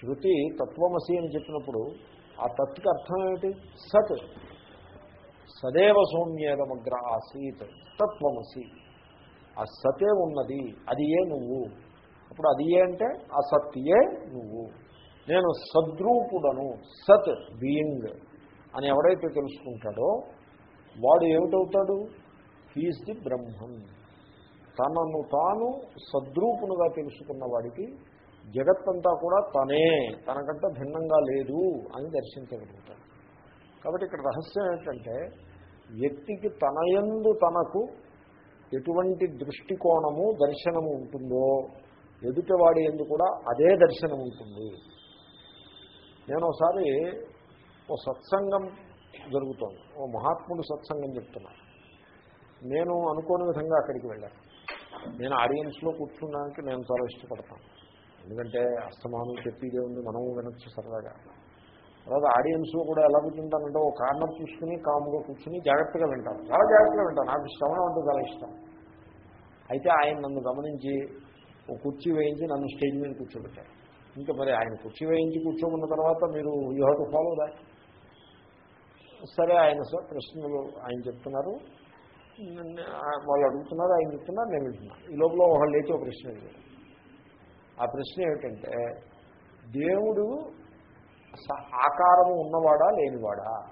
శృతి తత్వమసి అని చెప్పినప్పుడు ఆ తత్కి అర్థం ఏమిటి? సత్. సదేవ సౌమ్యేదమగ్ర ఆసీత్ తత్వమసి. ఆ సతే ఉన్నది అది ఏ నువ్వు? అప్పుడు అది ఏ అంటే ఆ సత్యే నువ్వు? నేను సద్రూపుడను సత్ బీయింగ్ అని ఎవడైతే తెలుసుకుంటాడో వాడు ఏమిటవుతాడు? హీస్ ది బ్రహ్మన్ తనను తాను సద్రూపునుగా తెలుసుకున్న వాడికి జగత్తంతా కూడా తనే తనకంటే భిన్నంగా లేదు అని దర్శించగలుగుతాడు. కాబట్టి ఇక్కడ రహస్యం ఏంటంటే వ్యక్తికి తనయందు తనకు ఎటువంటి దృష్టికోణము దర్శనము ఉంటుందో ఎదుటివాడి ఎందు కూడా అదే దర్శనం ఉంటుంది. నేను ఒకసారి ఓ సత్సంగం జరుగుతోంది. ఓ మహాత్ముడు సత్సంగం చెప్తున్నాను నేను అనుకోని విధంగా అక్కడికి వెళ్ళాను. నేను ఆడియన్స్లో కూర్చున్నానికి నేను చాలా ఇష్టపడతాను. ఎందుకంటే అస్తమానం చెప్పేదే ఉంది మనము వినొచ్చు సరదాగా. తర్వాత ఆడియన్స్లో కూడా ఎలా కూర్చుంటానంటే ఒక కార్నర్ చూసుకుని కాముగా కూర్చుని జాగ్రత్తగా వింటాను చాలా జాగ్రత్తగా వింటాను నాకు శ్రవణం అంటే చాలా ఇష్టం. అయితే ఆయన నన్ను గమనించి ఒక కుర్చీ వేయించి నన్ను స్టేజ్ మీద కూర్చోబెట్టారు. ఇంకా మరి ఆయన కుర్చీ వేయించి కూర్చోమన్న తర్వాత మీరు you have to follow that సరే ఆయన సార్ ప్రశ్నలు ఆయన చెప్తున్నారు. వాళ్ళు అడుగుతున్నారు ఆయన చెప్తున్నారు నేను వింటున్నాను. ఈ లోపల ఒకళ్ళు లేచి ఒక ప్రశ్న అడిగారు. ఆ ప్రశ్న ఏమిటంటే దేవుడు ఆకారము ఉన్నవాడా లేనివాడా?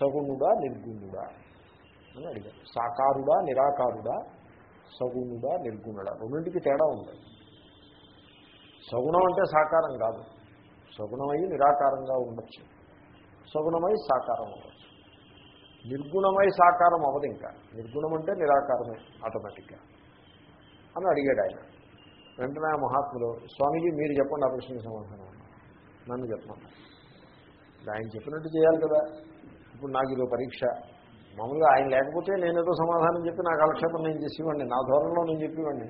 సగుణుడా నిర్గుణుడా? అని అడిగారు. సాకారుడా నిరాకారుడా? సగుణుడా నిర్గుణుడా? రెండింటికి తేడా ఉంది. సగుణం అంటే సాకారం కాదు. సగుణమై నిరాకారంగా ఉండొచ్చు. సగుణమై సాకారం అవ్వచ్చు నిర్గుణమై సాకారం అవ్వదు ఇంకా. నిర్గుణం అంటే నిరాకారమే ఆటోమేటిక్గా అని అడిగాడు ఆయన. వెంటనే ఆ మహాత్ములు స్వామీజీ మీరు చెప్పండి ఆ ప్రశ్నకి సమాధానం. నన్ను చెప్పండి ఆయన చెప్పినట్టు చేయాలి కదా. ఇప్పుడు నాకు ఇదో పరీక్ష. మామూలుగా ఆయన లేకపోతే నేనేదో సమాధానం చెప్పి నా కాలక్షేపం నేను చేసేవాడిని. నా ధోరణిలో నేను చెప్పేవాడిని.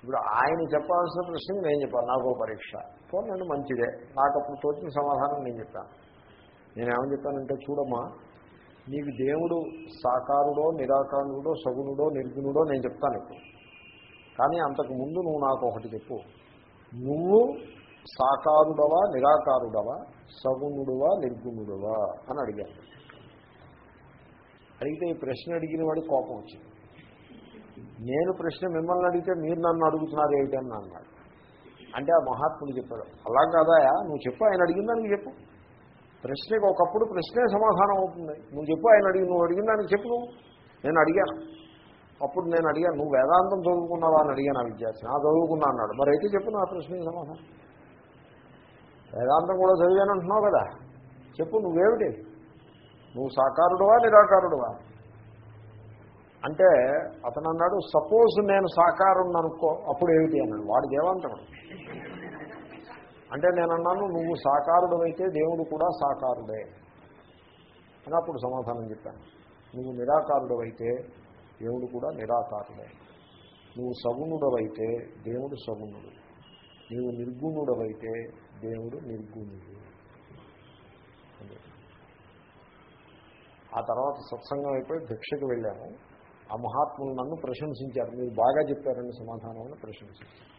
ఇప్పుడు ఆయన చెప్పాల్సిన ప్రశ్నకి నేను చెప్పాను నాకు ఓ పరీక్ష. పోనండి మంచిదే. నాకు అప్పుడు తోచిన సమాధానం నేను చెప్పాను నేనేమని చెప్పానంటే చూడమ్మా నీకు దేవుడు సాకారుడో నిరాకారుడో సగుణుడో నిర్గుణుడో నేను చెప్తాను ఇప్పుడు. కానీ అంతకు ముందు నువ్వు నాకు ఒకటి చెప్పు. నువ్వు సాకారుడవా నిరాకారుడవా సగుణుడువా నిర్గుణుడువా అని అడిగాను. అడిగితే ఈ ప్రశ్న అడిగిన వాడికి కోపం వచ్చింది. నేను ప్రశ్న మిమ్మల్ని అడిగితే మీరు నన్ను అడుగుతున్నారు ఏమిటని అన్నాడు. అంటే ఆ మహాత్ముడు చెప్పాడు అలా కాదాయా నువ్వు చెప్పు ఆయన అడిగిన దానికి చెప్పు. ప్రశ్నకి ఒకప్పుడు ప్రశ్నే సమాధానం అవుతుంది. నువ్వు చెప్పు ఆయన అడిగి నువ్వు అడిగిన దానికి చెప్పు నువ్వు. నేను అడిగాను. అప్పుడు నేను అడిగాను నువ్వు వేదాంతం చదువుకున్నావా? అని అడిగాను ఆ విద్యార్థి ఆ చదువుకున్నా అన్నాడు. మరి అయితే చెప్పు నా ప్రశ్నకి సమాధానం. వేదాంతం కూడా చదివాను అంటున్నావు కదా. చెప్పు నువ్వేమిటి? నువ్వు సాకారుడువా నిరాకారుడువా? అంటే అతను అన్నాడు సపోజ్ నేను సాకారుణ్ణి అనుకో అప్పుడు ఏమిటి అన్నాడు. వాడు ఏమంటాడు అంటే నేను అన్నాను నువ్వు సాకారుడు అయితే దేవుడు కూడా సాకారుడే. అని అప్పుడు సమాధానం చెప్పాను. నువ్వు నిరాకారుడు అయితే దేవుడు కూడా నిరాకారుడే. నువ్వు సగుణుడవైతే దేవుడు సగుణుడు. నీవు నిర్గుణుడవైతే దేవుడు నిర్గుణుడు. ఆ తర్వాత సత్సంగం అయిపోయి భిక్షకు వెళ్ళాము. ఆ మహాత్ములు నన్ను ప్రశంసించారు. మీరు బాగా చెప్పారని సమాధానం అని ప్రశంసించారు.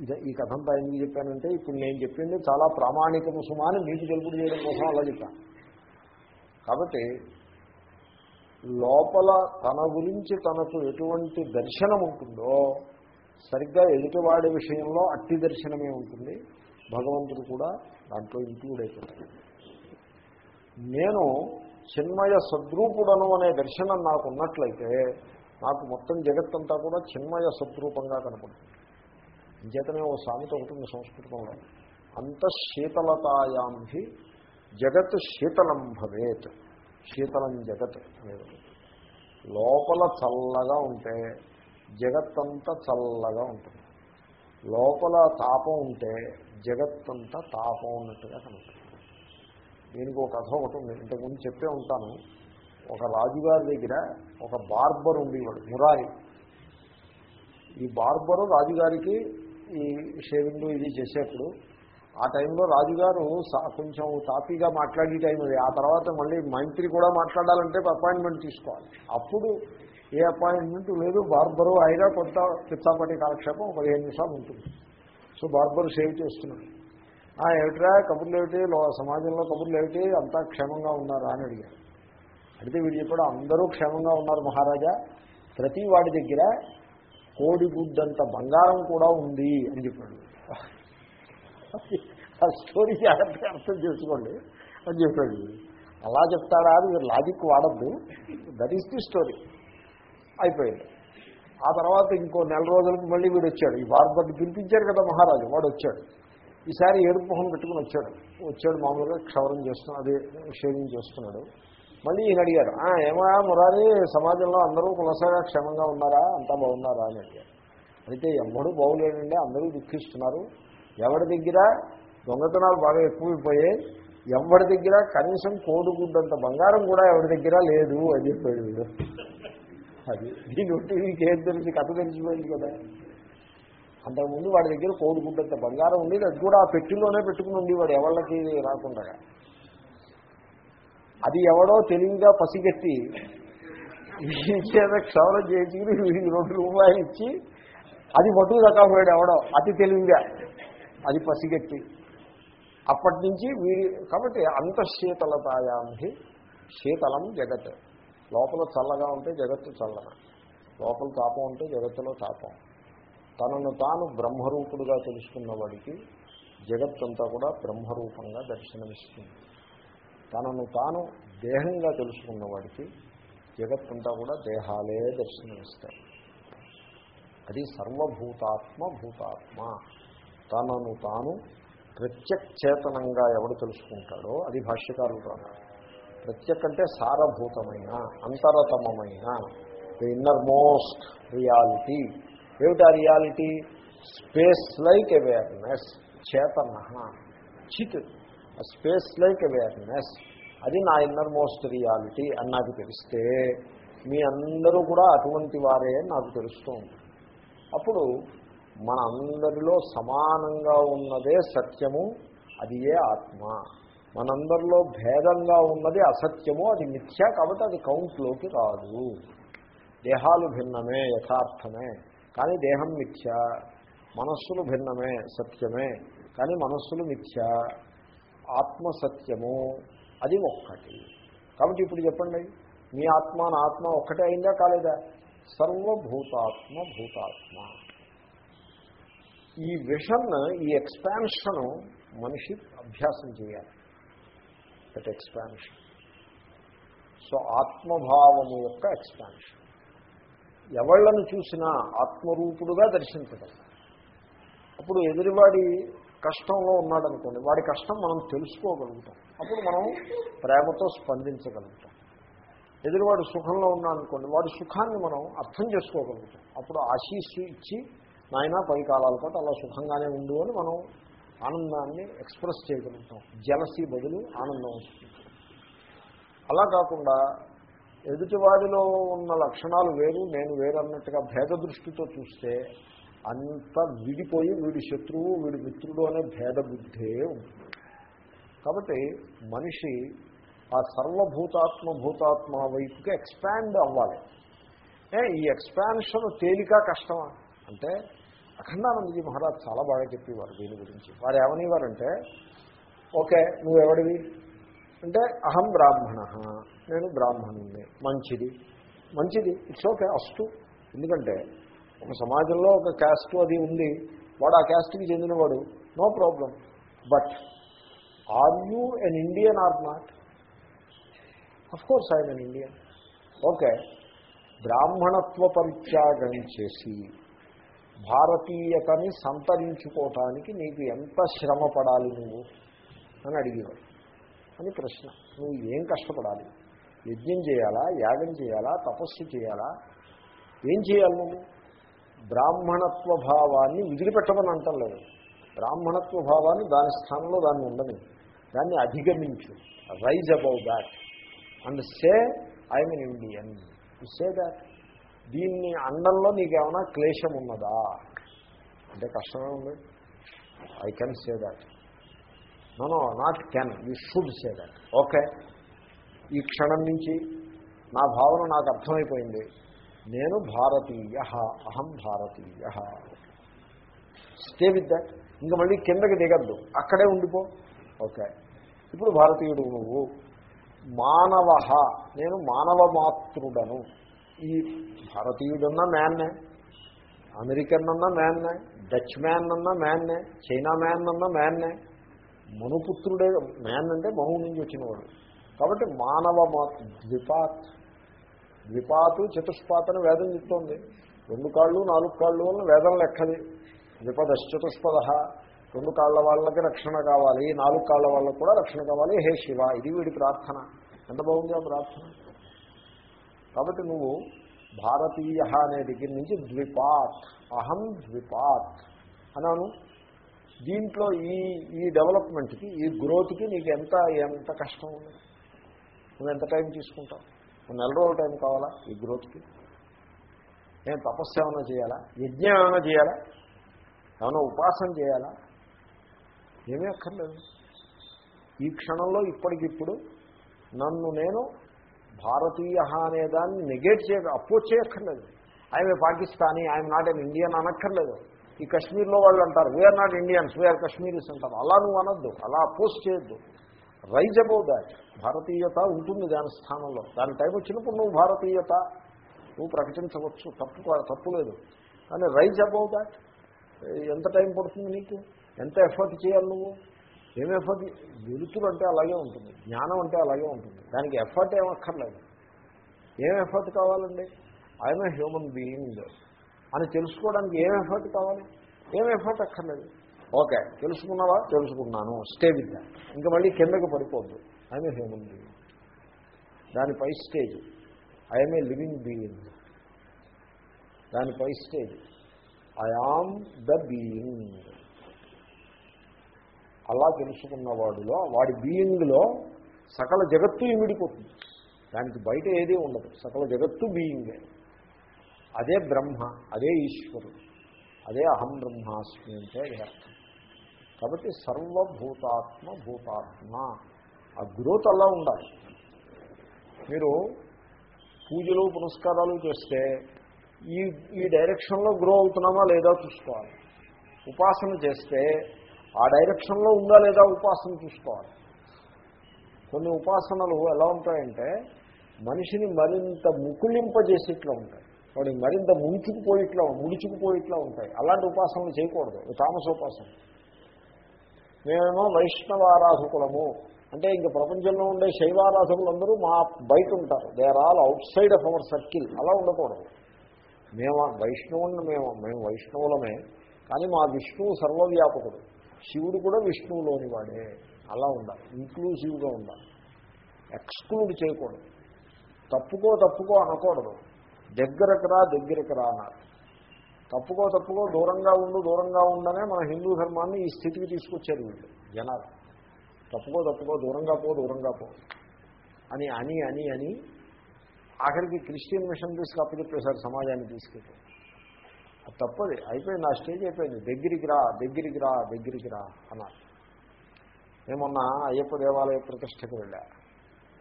ఇదే ఈ కథంతా ఎందుకు చెప్పానంటే ఇప్పుడు నేను చెప్పింది చాలా ప్రామాణికము సుమా అని మీకు తెలుపుడు చేయడం కోసం అలా చెప్పాను కాబట్టి లోపల తన గురించి తనకు ఎటువంటి దర్శనం ఉంటుందో సరిగ్గా ఎదుటివాడి విషయంలో అట్టి దర్శనమే ఉంటుంది. భగవంతుడు కూడా దాంట్లో ఇంక్లూడ్ అయిపోతుంది నేను చిన్మయ సద్రూపుడను అనే దర్శనం నాకు ఉన్నట్లయితే నాకు మొత్తం జగత్తంతా కూడా చిన్మయ సద్రూపంగా కనపడుతుంది. ఇంచేతనే ఓ సామెత ఉంటుంది సంస్కృతంలో. అంత శీతలతాయాంహి జగత్ శీతలం భవేత్ శీతలం జగత్ అనేది లోపల చల్లగా ఉంటే జగత్తంతా చల్లగా ఉంటుంది. లోపల తాపం ఉంటే జగత్తంతా తాపం ఉన్నట్టుగా కనపడుతుంది. దీనికి ఒక కథ ఒకటి ఉంది. ఇంతకుముందు చెప్పే ఉంటాను. ఒక రాజుగారి దగ్గర ఒక బార్బర్ ఉండేవాడు మురారి. ఈ బార్బరు రాజుగారికి ఈ షేవింగ్ ఇది చేసేప్పుడు ఆ టైంలో రాజుగారు సా- కొంచెం తాపీగా మాట్లాడే టైం అది. ఆ తర్వాత మళ్ళీ మంత్రి కూడా మాట్లాడాలంటే అపాయింట్మెంట్ తీసుకోవాలి. అప్పుడు ఏ అపాయింట్మెంట్ లేదు. బార్బరు అయినా కొంత పిచ్చాపటి కాలక్షేపం పదిహేను నిమిషాలు ఉంటుంది. సో బార్బరు సేవ్ చేస్తున్నాడు. "ఆ, ఏమిట్రా? కబుర్లు ఏమిటి? సమాజంలో కబుర్లు ఏమిటి? అంతా క్షేమంగా ఉన్నారా అని అడిగారు అడిగితే వీడు చెప్పాడు అందరూ క్షేమంగా ఉన్నారు మహారాజా. ప్రతి వాడి దగ్గర కోడిగుడ్డంత బంగారం కూడా ఉంది అని చెప్పాడు. ఆ స్టోరీ జాగ్రత్తగా అర్థం చేసుకోండి అని చెప్పాడు. అలా చెప్తాడా అని మీరు లాజిక్ వాడద్దు. దట్ ఈస్ ది స్టోరీ అయిపోయింది. ఆ తర్వాత ఇంకో నెల రోజులకు మళ్ళీ వీడు వచ్చాడు. ఈ బార్బర్ని పిలిపించారు కదా మహారాజు వాడు వచ్చాడు. ఈసారి ఏడుపు మొహం పెట్టుకుని వచ్చాడు. వచ్చాడు మామూలుగా క్షవరం చేస్తున్నాడు అదే షేవింగ్ చేస్తున్నాడు. మళ్ళీ ఈయన అడిగారు "ఆ, ఏమా మురారి సమాజంలో అందరూ కులసగా క్షేమంగా ఉన్నారా? అంతా బాగున్నారా? అని అడిగారు అయితే ఎవ్వడూ బాగులేడండి అందరూ దుఃఖిస్తున్నారు. ఎవరి దగ్గర? దొంగతనాలు బాగా ఎక్కువైపోయాయి ఎవరి దగ్గర? కనీసం కోడుగుడ్డంత బంగారం కూడా ఎవరి దగ్గర లేదు అని చెప్పాడు వీడు. అది దీని ఒకటి నీకేం తెలిసి? కథ తెలిసిపోయింది కదా. అంతకుముందు వాడి దగ్గర కోడుగుడ్డంత బంగారం ఉండేది అది కూడా ఆ పెట్టిలోనే పెట్టుకుని ఉండి వాడు ఎవళ్ళకి రాకుండా. అది ఎవడో తెలివిగా పసిగట్టి వీడి చేత క్షవరం చేయించుకుని వీడికి రెండు రూపాయలు ఇచ్చి అది మటుకు దక్కపోయాడు ఎవడో అతి తెలివిగా. అది పసిగట్టి. అప్పటి నుంచి వీరి కాబట్టి అంత శీతలతాయామి శీతలం జగత్. లోపల చల్లగా ఉంటే జగత్తు చల్లన లోపల తాపం ఉంటే జగత్తులో తాపం. తనను తాను బ్రహ్మరూపుడుగా తెలుసుకున్నవాడికి జగత్తంతా కూడా బ్రహ్మరూపంగా దర్శనమిస్తుంది. తనను తాను దేహంగా తెలుసుకున్నవాడికి జగత్తంతా కూడా దేహాలే దర్శనమిస్తాయి. అది సర్వభూతాత్మ భూతాత్మ. తనను తాను ప్రత్యక్చేతనంగా ఎవడు తెలుసుకుంటాడో అది భాష్యకారులు కాదు ప్రత్యక్ అంటే సారభూతమైన అంతరతమమైన ది ఇన్నర్ మోస్ట్ రియాలిటీ ఏమిటా రియాలిటీ స్పేస్ లైక్ అవేర్నెస్ చేతన చిత్. స్పేస్ లైక్ అవేర్నెస్ అది నా ఇన్నర్ మోస్ట్ రియాలిటీ అని నాకు తెలిస్తే మీ అందరూ కూడా అటువంటి వారే నాకు తెలుస్తూ ఉంటుంది అప్పుడు మన అందరిలో సమానంగా ఉన్నదే సత్యము అది ఏ ఆత్మ? మనందరిలో భేదంగా ఉన్నది అసత్యము అది మిథ్య కాబట్టి అది కౌంట్లోకి రాదు. దేహాలు భిన్నమే యథార్థమే. కానీ దేహం మిథ్య మనస్సులు భిన్నమే సత్యమే. కానీ మనస్సులు మిథ్య ఆత్మ సత్యము అది ఒక్కటి. కాబట్టి ఇప్పుడు చెప్పండి మీ ఆత్మ నా ఆత్మ ఒక్కటే అయిందా కాలేదా? సర్వభూతాత్మ భూతాత్మ. ఈ విషన్ ఈ ఎక్స్పాన్షన్ మనిషి అభ్యాసం చేయాలి. దట్ ఎక్స్పాన్షన్ సో ఆత్మభావము యొక్క ఎక్స్పాన్షన్ ఎవళ్ళను చూసినా ఆత్మరూపుడుగా దర్శించగలం అప్పుడు ఎదురువాడి కష్టంలో ఉన్నాడనుకోండి వాడి కష్టం మనం తెలుసుకోగలుగుతాం. అప్పుడు మనం ప్రేమతో స్పందించగలుగుతాం. ఎదురువాడు సుఖంలో ఉన్నాడనుకోండి వాడి సుఖాన్ని మనం అర్థం చేసుకోగలుగుతాం. అప్పుడు ఆశీస్సు ఇచ్చి నాయన పది కాలాల పాటు అలా సుఖంగానే ఉండు అని మనం ఆనందాన్ని ఎక్స్ప్రెస్ చేయగలుగుతాం. జలసీ బదులు ఆనందం వస్తుంది. అలా కాకుండా ఎదుటివాడిలో ఉన్న లక్షణాలు వేరు నేను వేరు అన్నట్టుగా భేద దృష్టితో చూస్తే అంత విడిపోయి వీడి శత్రువు వీడి మిత్రుడు అనే భేద బుద్ధే ఉంటుంది. కాబట్టి మనిషి ఆ సర్వభూతాత్మ భూతాత్మ వైపుకి ఎక్స్పాండ్ అవ్వాలి. ఏ ఈ ఎక్స్పాన్షన్ తేలిక కష్టమా? అంటే అఖండానందజీ మహారాజ్ చాలా బాగా చెప్పేవారు దీని గురించి. వారు ఏమనేవారంటే ఓకే నువ్వెవడివి? అంటే అహం బ్రాహ్మణ నేను బ్రాహ్మణుణ్ణి. మంచిది. మంచిది. ఇట్స్ ఓకే అస్టు ఎందుకంటే ఒక సమాజంలో ఒక క్యాస్ట్ అది ఉంది. వాడు ఆ క్యాస్ట్కి చెందినవాడు. No problem. But are you an Indian or not? Of course I'm an Indian. Okay. బ్రాహ్మణత్వ పరిత్యాగం చేసి భారతీయతని సంతరించుకోవటానికి నీకు ఎంత శ్రమ పడాలి నువ్వు? అని అడిగేవాడు. అని ప్రశ్న. నువ్వు ఏం కష్టపడాలి? యజ్ఞం చేయాలా? యాగం చేయాలా? తపస్సు చేయాలా? ఏం చేయాలి నువ్వు? బ్రాహ్మణత్వ భావాన్ని విదిలిపెట్టమని అంటలేదు బ్రాహ్మణత్వ భావాన్ని దాని స్థానంలో దాన్ని ఉండని. దాన్ని అధిగమించు. Rise above that. And say I mean Indian. Say that. దీన్ని అండంలో నీకేమైనా క్లేశం ఉన్నదా అంటే కష్టమే ఉంది. I can say that no no not can you should say that okay ఈ క్షణం నుంచి నా భావన నాకు అర్థమైపోయింది. నేను భారతీయ అహం భారతీయ. స్టే విత్ దట్ ఇంకా మళ్ళీ కిందకి దిగద్దు. అక్కడే ఉండిపో. ఓకే ఇప్పుడు భారతీయుడు నువ్వు. మానవ. నేను మానవ మాతృడను. ఈ భారతీయుడన్నా మ్యాన్నే అమెరికన్ అన్నా మ్యాన్నే డచ్ మ్యాన్ అన్నా మ్యాన్నే చైనా మ్యాన్ అన్నా మ్యాన్నే మనుపుత్రుడే మ్యాన్ అంటే మహు నుంచి వచ్చినవాడు. కాబట్టి మానవ ద్విపాత్. ద్విపాతు చతుష్పాత్ అని వేదం చెప్తోంది. రెండు కాళ్ళు నాలుగు కాళ్ళు వల్ల వేదం లెక్కది. ద్విపదశ్చతుష్పద. రెండు కాళ్ళ వాళ్ళకి రక్షణ కావాలి. నాలుగు కాళ్ళ వాళ్ళకు కూడా రక్షణ కావాలి. హే శివ ఇది వీడి ప్రార్థన. ఎంత బాగుంది ఆ ప్రార్థన? కాబట్టి నువ్వు భారతీయ అనే దగ్గర నుంచి ద్విపాత్ అహం ద్విపాత్ అన్నాను. దీంట్లో ఈ ఈ డెవలప్మెంట్కి ఈ గ్రోత్కి నీకు ఎంత ఎంత కష్టం ఉంది? నువ్వు ఎంత టైం తీసుకుంటావు? నువ్వు నెల రోజుల టైం కావాలా ఈ గ్రోత్కి? నేను తపస్సు ఏమైనా చేయాలా? యజ్ఞం ఏమైనా చేయాలా? ఏమైనా ఉపాసన చేయాలా? ఏమీ అక్కర్లేదు. ఈ క్షణంలో ఇప్పటికిప్పుడు నన్ను నేను భారతీయ అనే దాన్ని నెగేట్ చేయ అపోజ్ చేయక్కర్లేదు. ఆయన పాకిస్తానీ ఆయన నాట్ ఎన్ ఇండియన్ అనక్కర్లేదు. ఈ కశ్మీర్లో వాళ్ళు అంటారు we are not Indians we are Kashmiris అంటారు. అలా నువ్వు అనొద్దు అలా అపోజ్ చేయొద్దు. రైజ్ అబౌట్ దాట్ భారతీయత ఉంటుంది దాని స్థానంలో. దాని టైం వచ్చినప్పుడు నువ్వు భారతీయత నువ్వు ప్రకటించవచ్చు తప్పు తప్పు లేదు. కానీ రైజ్ అబౌట్ దాట్ ఎంత టైం పడుతుంది నీకు? ఎంత ఎఫర్ట్ చేయాలి నువ్వు? ఏం ఎఫర్ట్ వెలుతురు అంటే అలాగే ఉంటుంది. జ్ఞానం అంటే అలాగే ఉంటుంది. దానికి ఎఫర్ట్ ఏమక్కర్లేదు. ఏం ఎఫర్ట్ కావాలండి? ఐఎమ్ ఏ హ్యూమన్ బీయింగ్ అని తెలుసుకోవడానికి ఏం ఎఫర్ట్ కావాలి? ఏం ఎఫర్ట్ అక్కర్లేదు. ఓకే తెలుసుకున్నావా? తెలుసుకున్నాను. స్టే విత్ దాట్ ఇంకా మళ్ళీ కిందకి పడిపోద్దు. ఐఎమ్ ఏ హ్యూమన్ బీయింగ్ దాని పై stage I'm a living being దాని పై stage I am the being అలా తెలుసుకున్న వాడిలో వాడి బీయింగ్లో సకల జగత్తు ఇమిడిపోతుంది. దానికి బయట ఏదీ ఉండదు. సకల జగత్తు బీయింగే. అదే బ్రహ్మ అదే ఈశ్వరుడు అదే అహం బ్రహ్మాస్మి అంటే అది అర్థం. కాబట్టి సర్వభూతాత్మ భూతాత్మ. ఆ గ్రోత్ అలా ఉండాలి. మీరు పూజలు పునస్కారాలు చేస్తే ఈ ఈ డైరెక్షన్లో గ్రో అవుతున్నామా లేదా చూసుకోవాలి. ఉపాసన చేస్తే ఆ డైరెక్షన్లో ఉందా లేదా ఉపాసన చూసుకోవాలి. కొన్ని ఉపాసనలు ఎలా ఉంటాయంటే మనిషిని మరింత ముకులింపజేసేట్లా ఉంటాయి. వాడి మరింత ముంచుకుపోయిట్లా ముడుచుకుపోయిట్లా ఉంటాయి. అలాంటి ఉపాసనలు చేయకూడదు. తామస ఉపాసన. మేమేమో వైష్ణవారాధకులము. అంటే ఇంక ప్రపంచంలో ఉండే శైవారాధకులందరూ మా బయట ఉంటారు they are all outside of our circle అలా ఉండకూడదు. మేము వైష్ణవుని మేము మేము వైష్ణవులమే. కానీ మా విష్ణువు సర్వవ్యాపకుడు. శివుడు కూడా విష్ణువులోని వాడే. అలా ఉండాలి. ఇంక్లూజివ్గా ఉండాలి. ఎక్స్క్లూడ్ చేయకూడదు. తప్పుకో తప్పుకో అనకూడదు. దగ్గరకు రా దగ్గరకు రా అన్నారు తప్పుకో తప్పుకో దూరంగా ఉండు దూరంగా ఉండనే మన హిందూ ధర్మాన్ని ఈ స్థితికి తీసుకొచ్చారు వీళ్ళు జనాలు. తప్పుకో తప్పుకో దూరంగా పో దూరంగా పో అని అని అని అని ఆఖరికి క్రిస్టియన్ మిషన్ తీసుకు అప్పచెప్పేశారు సమాజాన్ని తీసుకెళ్ళి. తప్పది. అయిపోయింది ఆ స్టేజ్ అయిపోయింది. దగ్గరికి రా దగ్గరికి రా దగ్గరికి రా అన్నారు మేమన్నా అయ్యప్ప దేవాలయ ప్రతిష్టకు వెళ్ళా.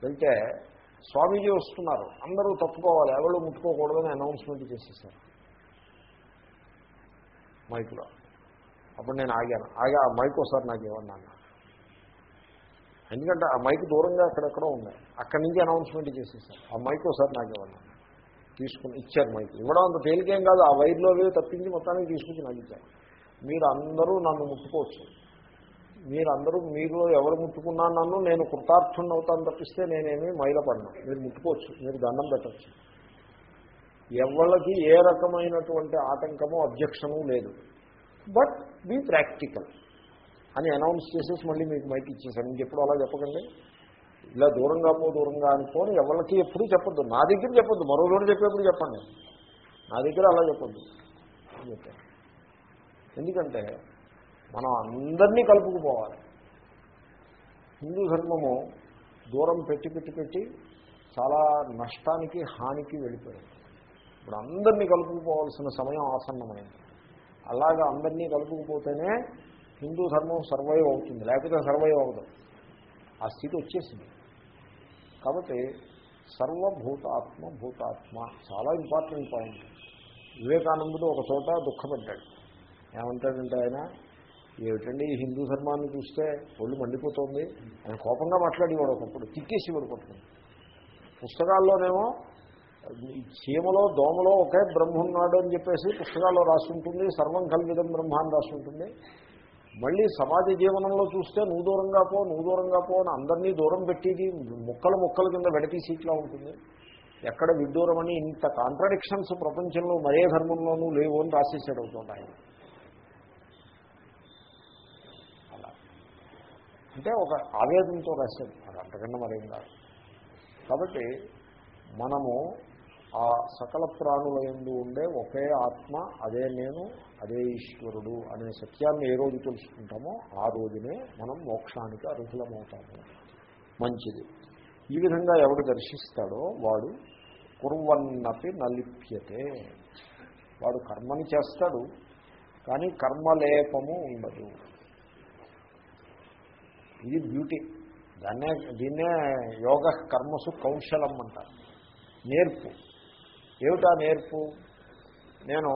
వెళ్తే స్వామీజీ వస్తున్నారు. అందరూ తప్పుకోవాలి ఎవరు ముట్టుకోకూడదని అనౌన్స్మెంట్ చేసేసారు. మైకులో. అప్పుడు నేను ఆగాను. ఆగా ఆ మైక్ ఒకసారి నాకు ఇవ్వండి ఎందుకంటే ఆ మైక్ దూరంగా అక్కడెక్కడో ఉన్నాయి అక్కడి నుంచి అనౌన్స్మెంట్ చేసేసారు. ఆ మైక్ ఒకసారి నాకు ఇవ్వండి తీసుకుని ఇచ్చారు మైక్ ఇవ్వడం అంత తేలికేం కాదు. ఆ వైర్లో తప్పించి మొత్తానికి తీసుకొచ్చి నాకు ఇచ్చారు. మీరు అందరూ నన్ను ముట్టుకోవచ్చు. మీరందరూ మీరు ఎవరు ముట్టుకున్నా నన్ను నేను కృతార్థుని అవుతాను తప్పిస్తే నేనేమి మైలపడను. మీరు ముట్టుకోవచ్చు. మీరు దండం పెట్టచ్చు. ఎవళ్ళకి ఏ రకమైనటువంటి ఆటంకము అబ్జెక్షను లేదు. బట్ బీ ప్రాక్టికల్ అని అనౌన్స్ చేసేసి మళ్ళీ మీకు మైక్ ఇచ్చేసాను ఇంకెప్పుడు అలా చెప్పకండి. ఇలా దూరంగా పో దూరంగా అనుకోని ఎవరికి ఎప్పుడూ చెప్పొద్దు. నా దగ్గర చెప్పొద్దు. మరో రోజు చెప్పేప్పుడు చెప్పండి. నా దగ్గర అలా చెప్పొద్దు. ఎందుకంటే మనం అందరినీ కలుపుకుపోవాలి. హిందూ ధర్మము దూరం పెట్టి పెట్టి పెట్టి చాలా నష్టానికి హానికి వెళ్ళిపోయింది. ఇప్పుడు అందరినీ కలుపుకుపోవాల్సిన సమయం ఆసన్నమైంది. అలాగా అందరినీ కలుపుకుపోతేనే హిందూ ధర్మం సర్వైవ్ అవుతుంది. లేకపోతే సర్వైవ్ అవ్వదు. ఆ స్థితి వచ్చేసింది. కాబట్టి సర్వభూతాత్మ భూతాత్మ చాలా ఇంపార్టెంట్ పాయింట్. వివేకానందుడు ఒక చోట దుఃఖపడ్డాడు. ఏమంటాడంటే ఆయన ఏమిటండి ఈ హిందూ ధర్మాన్ని చూస్తే ఒళ్ళు మండిపోతుంది? ఆయన కోపంగా మాట్లాడేవాడు ఒకప్పుడు తిట్టేసి పడుకుంటుంది పుస్తకాల్లోనేమో ఈ చీమలో దోమలో ఒకే బ్రహ్మ ఉన్నాడు అని చెప్పేసి పుస్తకాల్లో రాసి ఉంటుంది సర్వం కల్విదం బ్రహ్మ అని రాసి ఉంటుంది మళ్ళీ సమాజ జీవనంలో చూస్తే నువ్వు దూరంగా పో నువ్వు దూరంగా పో అని అందరినీ దూరం పెట్టేది ముక్కలు ముక్కల కింద వెడతీసి ఇట్లా ఉంటుంది. ఎక్కడ విడ్డూరం అని ఇంత కాంట్రడిక్షన్స్ ప్రపంచంలో మరే ధర్మంలోనూ లేవు అని రాసేసాడు అవుతుంది ఆయన. అలా. అంటే ఒక ఆవేదనతో రాశాడు. అది అంతకన్నా మరేం కాదు. కాబట్టి మనము ఆ సకల ప్రాణుల ఎందు ఉండే ఒకే ఆత్మ అదే నేను అదే ఈశ్వరుడు అనే సత్యాన్ని ఏ రోజు తెలుసుకుంటామో ఆ రోజునే మనం మోక్షానికి అర్హులమవుతాము. మంచిది. ఈ విధంగా ఎవడు దర్శిస్తాడో వాడు కుర్వన్నపి నలిప్యతే. వాడు కర్మని చేస్తాడు కానీ కర్మలేపము ఉండదు. ఇది బ్యూటీ. దాన్నే దీన్నే యోగ కర్మసు కౌశలం అంటారు. నేర్పు. ఏమిటా నేర్పు? నేను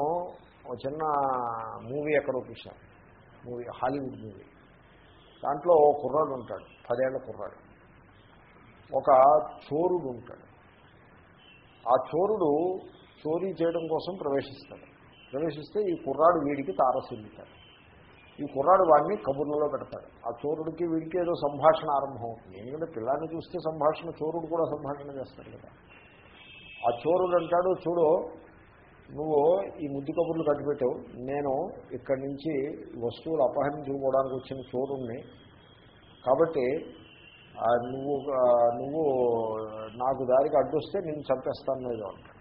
ఒక చిన్న మూవీ ఎక్కడో చూశాను. Movie Hollywood movie. దాంట్లో ఓ కుర్రాడు ఉంటాడు పదేళ్ళ కుర్రాడు. ఒక చోరుడు ఉంటాడు. ఆ చోరుడు చోరీ చేయడం కోసం ప్రవేశిస్తాడు. ప్రవేశిస్తే ఈ కుర్రాడు వీడికి తారసిల్లుతాడు. ఈ కుర్రాడు వాడిని కబుర్లలో పెడతాడు. ఆ చోరుడికి వీడికి ఏదో సంభాషణ ఆరంభం అవుతుంది ఎందుకంటే పిల్లాన్ని చూస్తే సంభాషణ చోరుడు కూడా సంభాషణ చేస్తాడు కదా. ఆ చోరుడు అంటాడు చూడు నువ్వు ఈ ముద్దు కబుర్లు కట్టిపెట్టావు నేను ఇక్కడి నుంచి వస్తువులు అపహరించుకోవడానికి వచ్చిన చోరుణ్ణి. కాబట్టి నువ్వు నువ్వు నాకు దారికి అడ్డొస్తే నేను చంపేస్తాను లేదు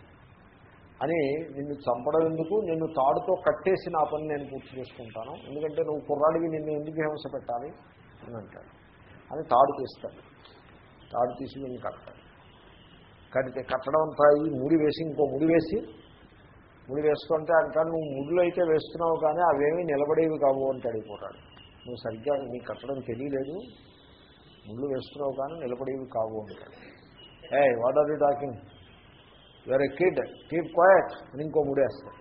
అని నిన్ను చంపడం ఎందుకు? నిన్ను తాడుతో కట్టేసి నా పని నేను పూర్తి చేసుకుంటాను. ఎందుకంటే నువ్వు కుర్రాడికి నిన్ను ఎందుకు హింస పెట్టాలి? అని అంటాడు. అని తాడు తీస్తాడు. తాడు తీసి నేను కడతాడు. కడితే కట్టడం అంతా ఈ ముడి వేసి ఇంకో ముడి వేసి ముడి వేస్తుంటే అంటాడు నువ్వు ముడులు అయితే వేస్తున్నావు కానీ అవేమీ నిలబడేవి కావు అంటే అడిగిపోతాడు నువ్వు సరిగ్గా నీకు కట్టడం తెలియలేదు ముళ్ళు వేస్తున్నావు కానీ నిలబడేవి కావు అంటాడు eh what are you talking you're a kid keep quiet అని ఇంకో ముడేస్తాడు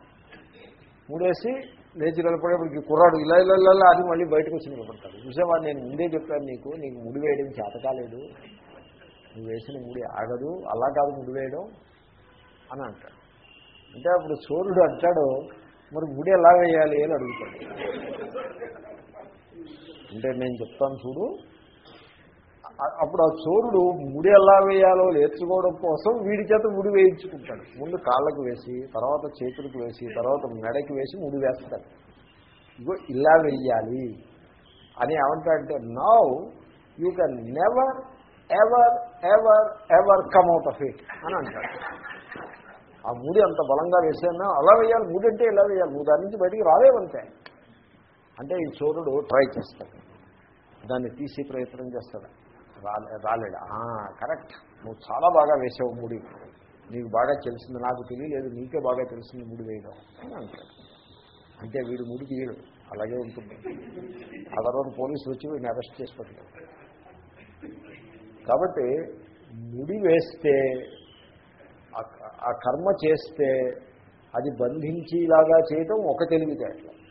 ముడేసి లేచి నిలబడేప్పటికి కుర్రాడు ఇలా ఇలా ఇలా అది మళ్ళీ బయటకు వచ్చి నిలబడతాడు. చూసేవాడు నేను ముందే చెప్పాను నీకు నీకు ముడి వేయడం చేతకాలేదు నువ్వు వేసిన ముడి ఆగదు అలా కాదు ముడి వేయడం అని అంటాడు. అంటే అప్పుడు సూర్యుడు అంటాడు మరి ముడి ఎలా వేయాలి? అని అడుగుతాడు. అంటే నేను చెప్తాను చూడు అప్పుడు ఆ చోరుడు ముడి ఎలా వేయాలో నేర్చుకోవడం కోసం వీడి చేత ముడి వేయించుకుంటాడు. ముందు కాళ్ళకు వేసి తర్వాత చేతులకు వేసి తర్వాత మెడకి వేసి ముడి వేస్తాడు. ఇగో ఇలా వెయ్యాలి. అని ఏమంటాడంటే now you can never ever ever ever come out of it అని అంటాడు. ఆ ముడి అంత బలంగా వేసాను? అలా వేయాలి. ముడి అంటే ఇలా వేయాలి. నువ్వు దాని నుంచి బయటికి రాలేవంతే అంటే ఈ చోరుడు ట్రై చేస్తాడు. దాన్ని తీసి ప్రయత్నం చేస్తాడు. రాలే రాలేడు. కరెక్ట్ నువ్వు చాలా బాగా వేసావు ముడి. నీకు బాగా తెలిసింది. నాకు తెలియలేదు. నీకే బాగా తెలిసింది ముడి వేయడం అని అంటాడు. అంటే వీడు ముడి తీయడు. అలాగే ఉంటుంది. ఆ తర్వాత పోలీసులు వచ్చి వీడిని అరెస్ట్ చేసి కాబట్టి ముడి వేస్తే ఆ- కర్మ చేస్తే అది బంధించేలాగా చేయటం ఒక తెలివితేటలు.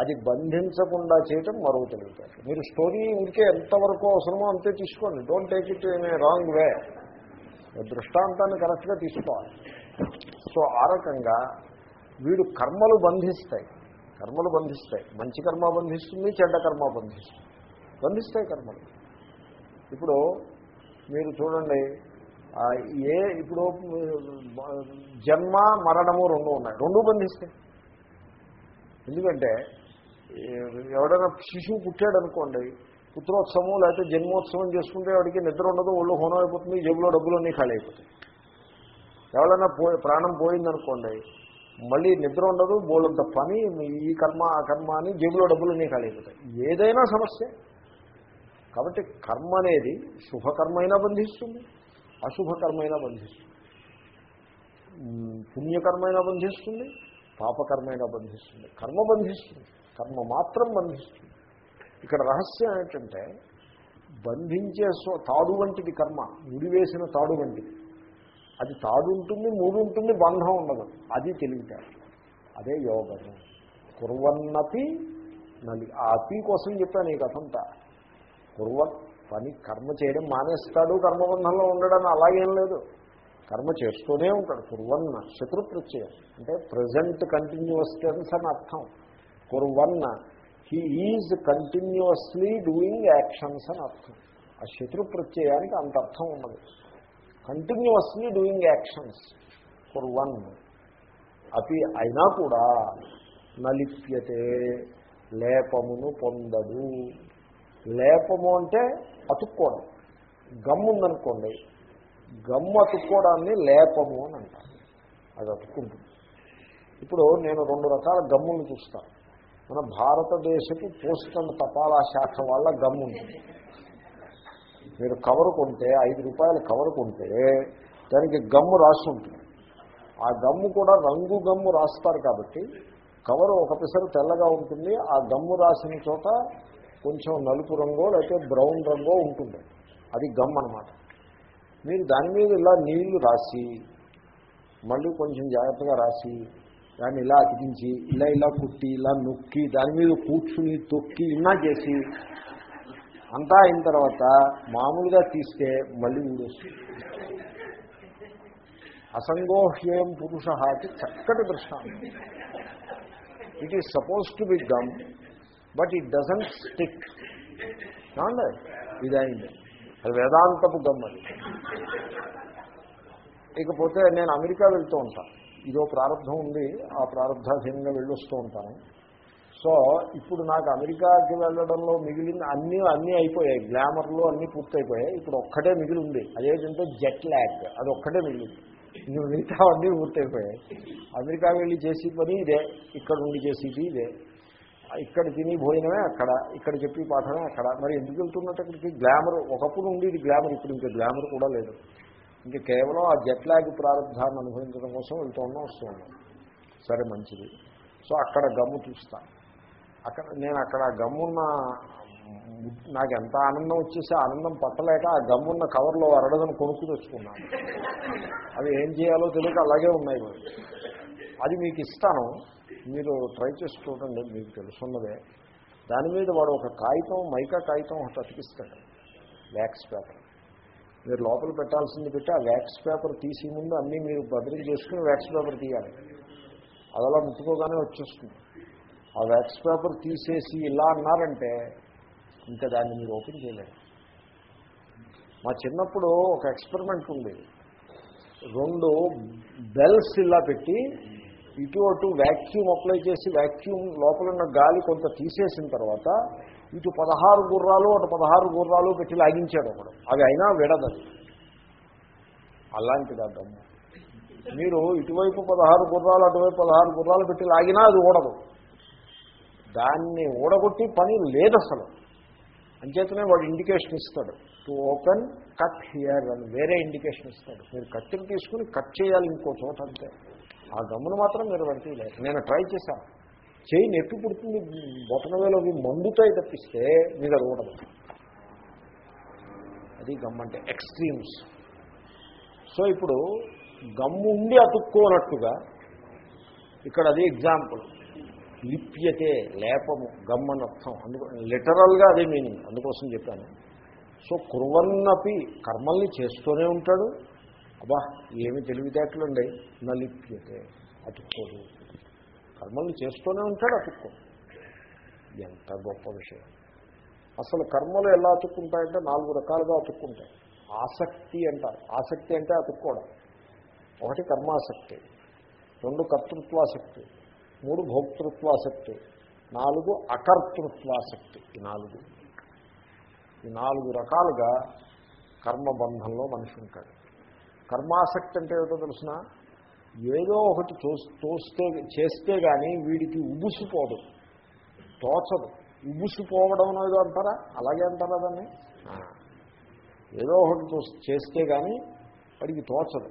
అది బంధించకుండా చేయటం మరో తెలివితేటలు. మీరు స్టోరీ ఇంకే ఎంతవరకు అవసరమో అంతే తీసుకోండి. Don't take it in a wrong way దృష్టాంతాన్ని కరెక్ట్గా తీసుకోవాలి. సో ఆ రకంగా వీడు కర్మలు బంధిస్తాయి. కర్మలు బంధిస్తాయి. మంచి కర్మ బంధిస్తుంది చెడ్డ కర్మ బంధిస్తుంది. బంధిస్తాయి కర్మలు. ఇప్పుడు మీరు చూడండి ఏ ఇప్పుడు జన్మ మరణము రెండు ఉన్నాయి. రెండు బంధిస్తాయి ఎందుకంటే ఎవడైనా శిశువు పుట్టాడు అనుకోండి పుత్రోత్సవం లేకపోతే జన్మోత్సవం చేసుకుంటే వాడికి నిద్ర ఉండదు ఒళ్ళు హోనం అయిపోతుంది జేబులో డబ్బులన్నీ ఖాళీ అయిపోతాయి. ఎవరైనా పో ప్రాణం పోయిందనుకోండి మళ్ళీ నిద్ర ఉండదు బోలంత పని ఈ కర్మ ఆ కర్మ అని జేబులో డబ్బులన్నీ ఖాళీ అయిపోతాయి. ఏదైనా సమస్య. కాబట్టి కర్మ అనేది శుభకర్మైనా బంధిస్తుంది అశుభకర్మైనా బంధిస్తుంది. పుణ్యకర్మైనా బంధిస్తుంది పాపకర్మైనా బంధిస్తుంది. కర్మ బంధిస్తుంది కర్మ మాత్రం బంధిస్తుంది. ఇక్కడ రహస్యం ఏంటంటే బంధించే సో- తాడు వంటిది కర్మ ముడివేసిన తాడు వంటిది. అది తాడు ఉంటుంది మూడు ఉంటుంది బంధం ఉండదు. అది తెలివితేట. అదే యోగము. కుర్వన్నతి నలి ఆ పీ కోసం చెప్పాను ఈ కథంతా పూర్వ పని కర్మ చేయడం మానేస్తాడు కర్మబంధంలో ఉండడం అలాగేం లేదు. కర్మ చేస్తూనే ఉంటాడు. కుర్వన్న శత్రు ప్రత్యయం అంటే ప్రజెంట్ కంటిన్యూస్ టెన్స్ అని అర్థం. కుర్వన్న he is continuously doing actions అని అర్థం. ఆ శత్రు ప్రత్యయానికి అంత అర్థం ఉన్నది కంటిన్యూస్లీ డూయింగ్ యాక్షన్స్ కుర్వన్ అది అయినా కూడా నలిప్యతే లేపమును పొందదు. లేపము అంటే అతుక్కోవడం. గమ్ము ఉందనుకోండి గమ్ము అతుక్కోవడాన్ని లేపము అని అంటారు. అది అతుక్కుంటుంది. ఇప్పుడు నేను రెండు రకాల గమ్ములను చూస్తాను మన భారతదేశపు పోస్ట్ అండ్ తపాలా శాఖ వల్ల గమ్ము ఉంటుంది మీరు కవర్ కొంటే ఐదు రూపాయలు కవర్ కొంటే దానికి గమ్ము రాసి ఉంటుంది. ఆ గమ్ము కూడా రంగు గమ్ము రాస్తారు కాబట్టి కవరు ఒక పిసరు తెల్లగా ఉంటుంది. ఆ గమ్ము రాసిన చోట కొంచెం నలుపు రంగో లేకపోతే బ్రౌన్ రంగో ఉంటుంది. అది గమ్ అనమాట మీరు దాని మీద ఇలా నీళ్ళు రాసి మళ్ళీ కొంచెం జాగ్రత్తగా రాసి దాన్ని ఇలా అతికించి ఇలా ఇలా కుట్టి ఇలా నొక్కి దాని మీద కూర్చుని తొక్కి ఇన్నా చేసి అంతా అయిన తర్వాత మామూలుగా తీస్తే మళ్ళీ ఊడొస్తుంది అసంగోహ్యం పురుష చక్కటి దృష్టాంతం it is suppose to be gum but it doesn't stick. Candy ఇదైంది. అది వేదాంతపు గమ్మది ఇకపోతే నేను అమెరికా వెళ్తూ ఉంటాను ఇదో ప్రారంభం ఉంది. ఆ ప్రారంభాధీనంగా వెళ్ళొస్తూ ఉంటాను. సో ఇప్పుడు నాకు అమెరికాకి వెళ్ళడంలో మిగిలిన అన్నీ అన్నీ అయిపోయాయి. గ్లామర్లు అన్నీ పూర్తయిపోయాయి. ఇప్పుడు ఒక్కటే మిగిలి ఉంది అదేంటంటే జెట్ ల్యాగ్ అది ఒక్కటే మిగిలింది. ఇంక మిగతా అన్నీ పూర్తయిపోయాయి. అమెరికా వెళ్ళి చేసే పని ఇదే. ఇక్కడ నుండి చేసేది ఇదే. ఇక్కడ తిని భోజనమే అక్కడ ఇక్కడ చెప్పి పాఠమే అక్కడ. మరి ఎందుకు వెళ్తున్నట్టు అక్కడికి? గ్లామర్ ఒకప్పుడు ఉండేది గ్లామర్ ఇప్పుడు ఇంకా గ్లామర్ కూడా లేదు. ఇంకా కేవలం ఆ జెట్ ల్యాగ్ ప్రారంభాన్ని అనుభవించడం కోసం వెళ్తూ ఉన్నాం వస్తూ ఉన్నాం. సరే మంచిది. సో అక్కడ గమ్ము చూస్తాను అక్కడ నేను అక్కడ ఆ గమ్మున్న నాకు ఎంత ఆనందం వచ్చేసి ఆనందం పట్టలేక ఆ గమ్మున్న కవర్లో అరడదని కొనుక్కు తెచ్చుకున్నాను అవి ఏం చేయాలో తెలియక అలాగే ఉన్నాయి అది మీకు ఇస్తాను. మీరు ట్రై చేసి చూడండి మీకు తెలుసున్నదే. దాని మీద వాడు ఒక కాగితం మైకా కాగితం ఒకటి అతికిస్తాడు. వ్యాక్స్ పేపర్ మీరు లోపల పెట్టాల్సింది పెట్టి ఆ వ్యాక్స్ పేపర్ తీసి ముందు అన్నీ మీరు భద్రం చేసుకుని వ్యాక్స్ పేపర్ తీయాలి. అది అలా ముట్టుకోగానే వచ్చేస్తుంది. ఆ వ్యాక్స్ పేపర్ తీసేసి ఇలా అన్నారంటే ఇంకా దాన్ని మీరు ఓపెన్ చేయలేరు. మా చిన్నప్పుడు ఒక ఎక్స్పెరిమెంట్ ఉంది. రెండు బెల్స్ ఇలా పెట్టి ఇటు అటు వ్యాక్యూమ్ అప్లై చేసి వ్యాక్యూమ్ లోపల ఉన్న గాలి కొంత తీసేసిన తర్వాత ఇటు పదహారు గుర్రాలు అటు పదహారు గుర్రాలు పెట్టి లాగించాడు ఒకడు. అవి అయినా విడదది అలాంటిది అర్థం మీరు ఇటువైపు పదహారు గుర్రాలు అటువైపు పదహారు గుర్రాలు పెట్టి లాగినా అది ఊడదు. దాన్ని ఊడగొట్టి పని లేదు అసలు అంచేతనే వాడు ఇండికేషన్ ఇస్తాడు. టు ఓపెన్ కట్ హియర్ అని వేరే ఇండికేషన్ ఇస్తాడు. మీరు కత్తిని తీసుకుని కట్ చేయాలి ఇంకో చోట అంతే. ఆ గమ్మును మాత్రం మీరు పెడితే నేను ట్రై చేశాను చేయి నెట్టు పుడుతుంది బొటనవేలోకి మండుతాయి తప్పిస్తే మీద అది ఊడదు అది గమ్మంటే ఎక్స్ట్రీమ్స్. సో ఇప్పుడు గమ్ము ఉండి అతుక్కోనట్టుగా ఇక్కడ అది ఎగ్జాంపుల్. లిప్యతే లేపము గమ్మని అర్థం. అందుకో లిటరల్గా అదే మీనింగ్. అందుకోసం చెప్పాను. సో కురువన్నపి కర్మల్ని చేస్తూనే ఉంటాడు. అబ్బా ఏమి తెలివితేటలుండి నలిప్యతే అతుక్కోదు. కర్మల్ని చేస్తూనే ఉంటాడు అతుక్కో. ఎంత గొప్ప విషయం. అసలు కర్మలు ఎలా అతుక్కుంటాయంటే నాలుగు రకాలుగా అతుక్కుంటాయి. ఆసక్తి అంటారు. ఆసక్తి అంటే అతుక్కోవడం. ఒకటి కర్మాసక్తి రెండు కర్తృత్వాసక్తి మూడు భోక్తృత్వాసక్తి నాలుగు అకర్తృత్వాసక్తి. ఈ నాలుగు. ఈ నాలుగు రకాలుగా కర్మబంధంలో మనిషి ఉంటాడు. కర్మాసక్తి అంటే ఏదో తెలిసిన? ఏదో ఒకటి తోస్తే చేస్తే కానీ వీడికి ఉబుసిపోదు తోచదు. ఉబుసిపోవడం అనేది అంటారా? అలాగే అంటారా దాన్ని? ఏదో ఒకటి చేస్తే కానీ వాడికి తోచదు.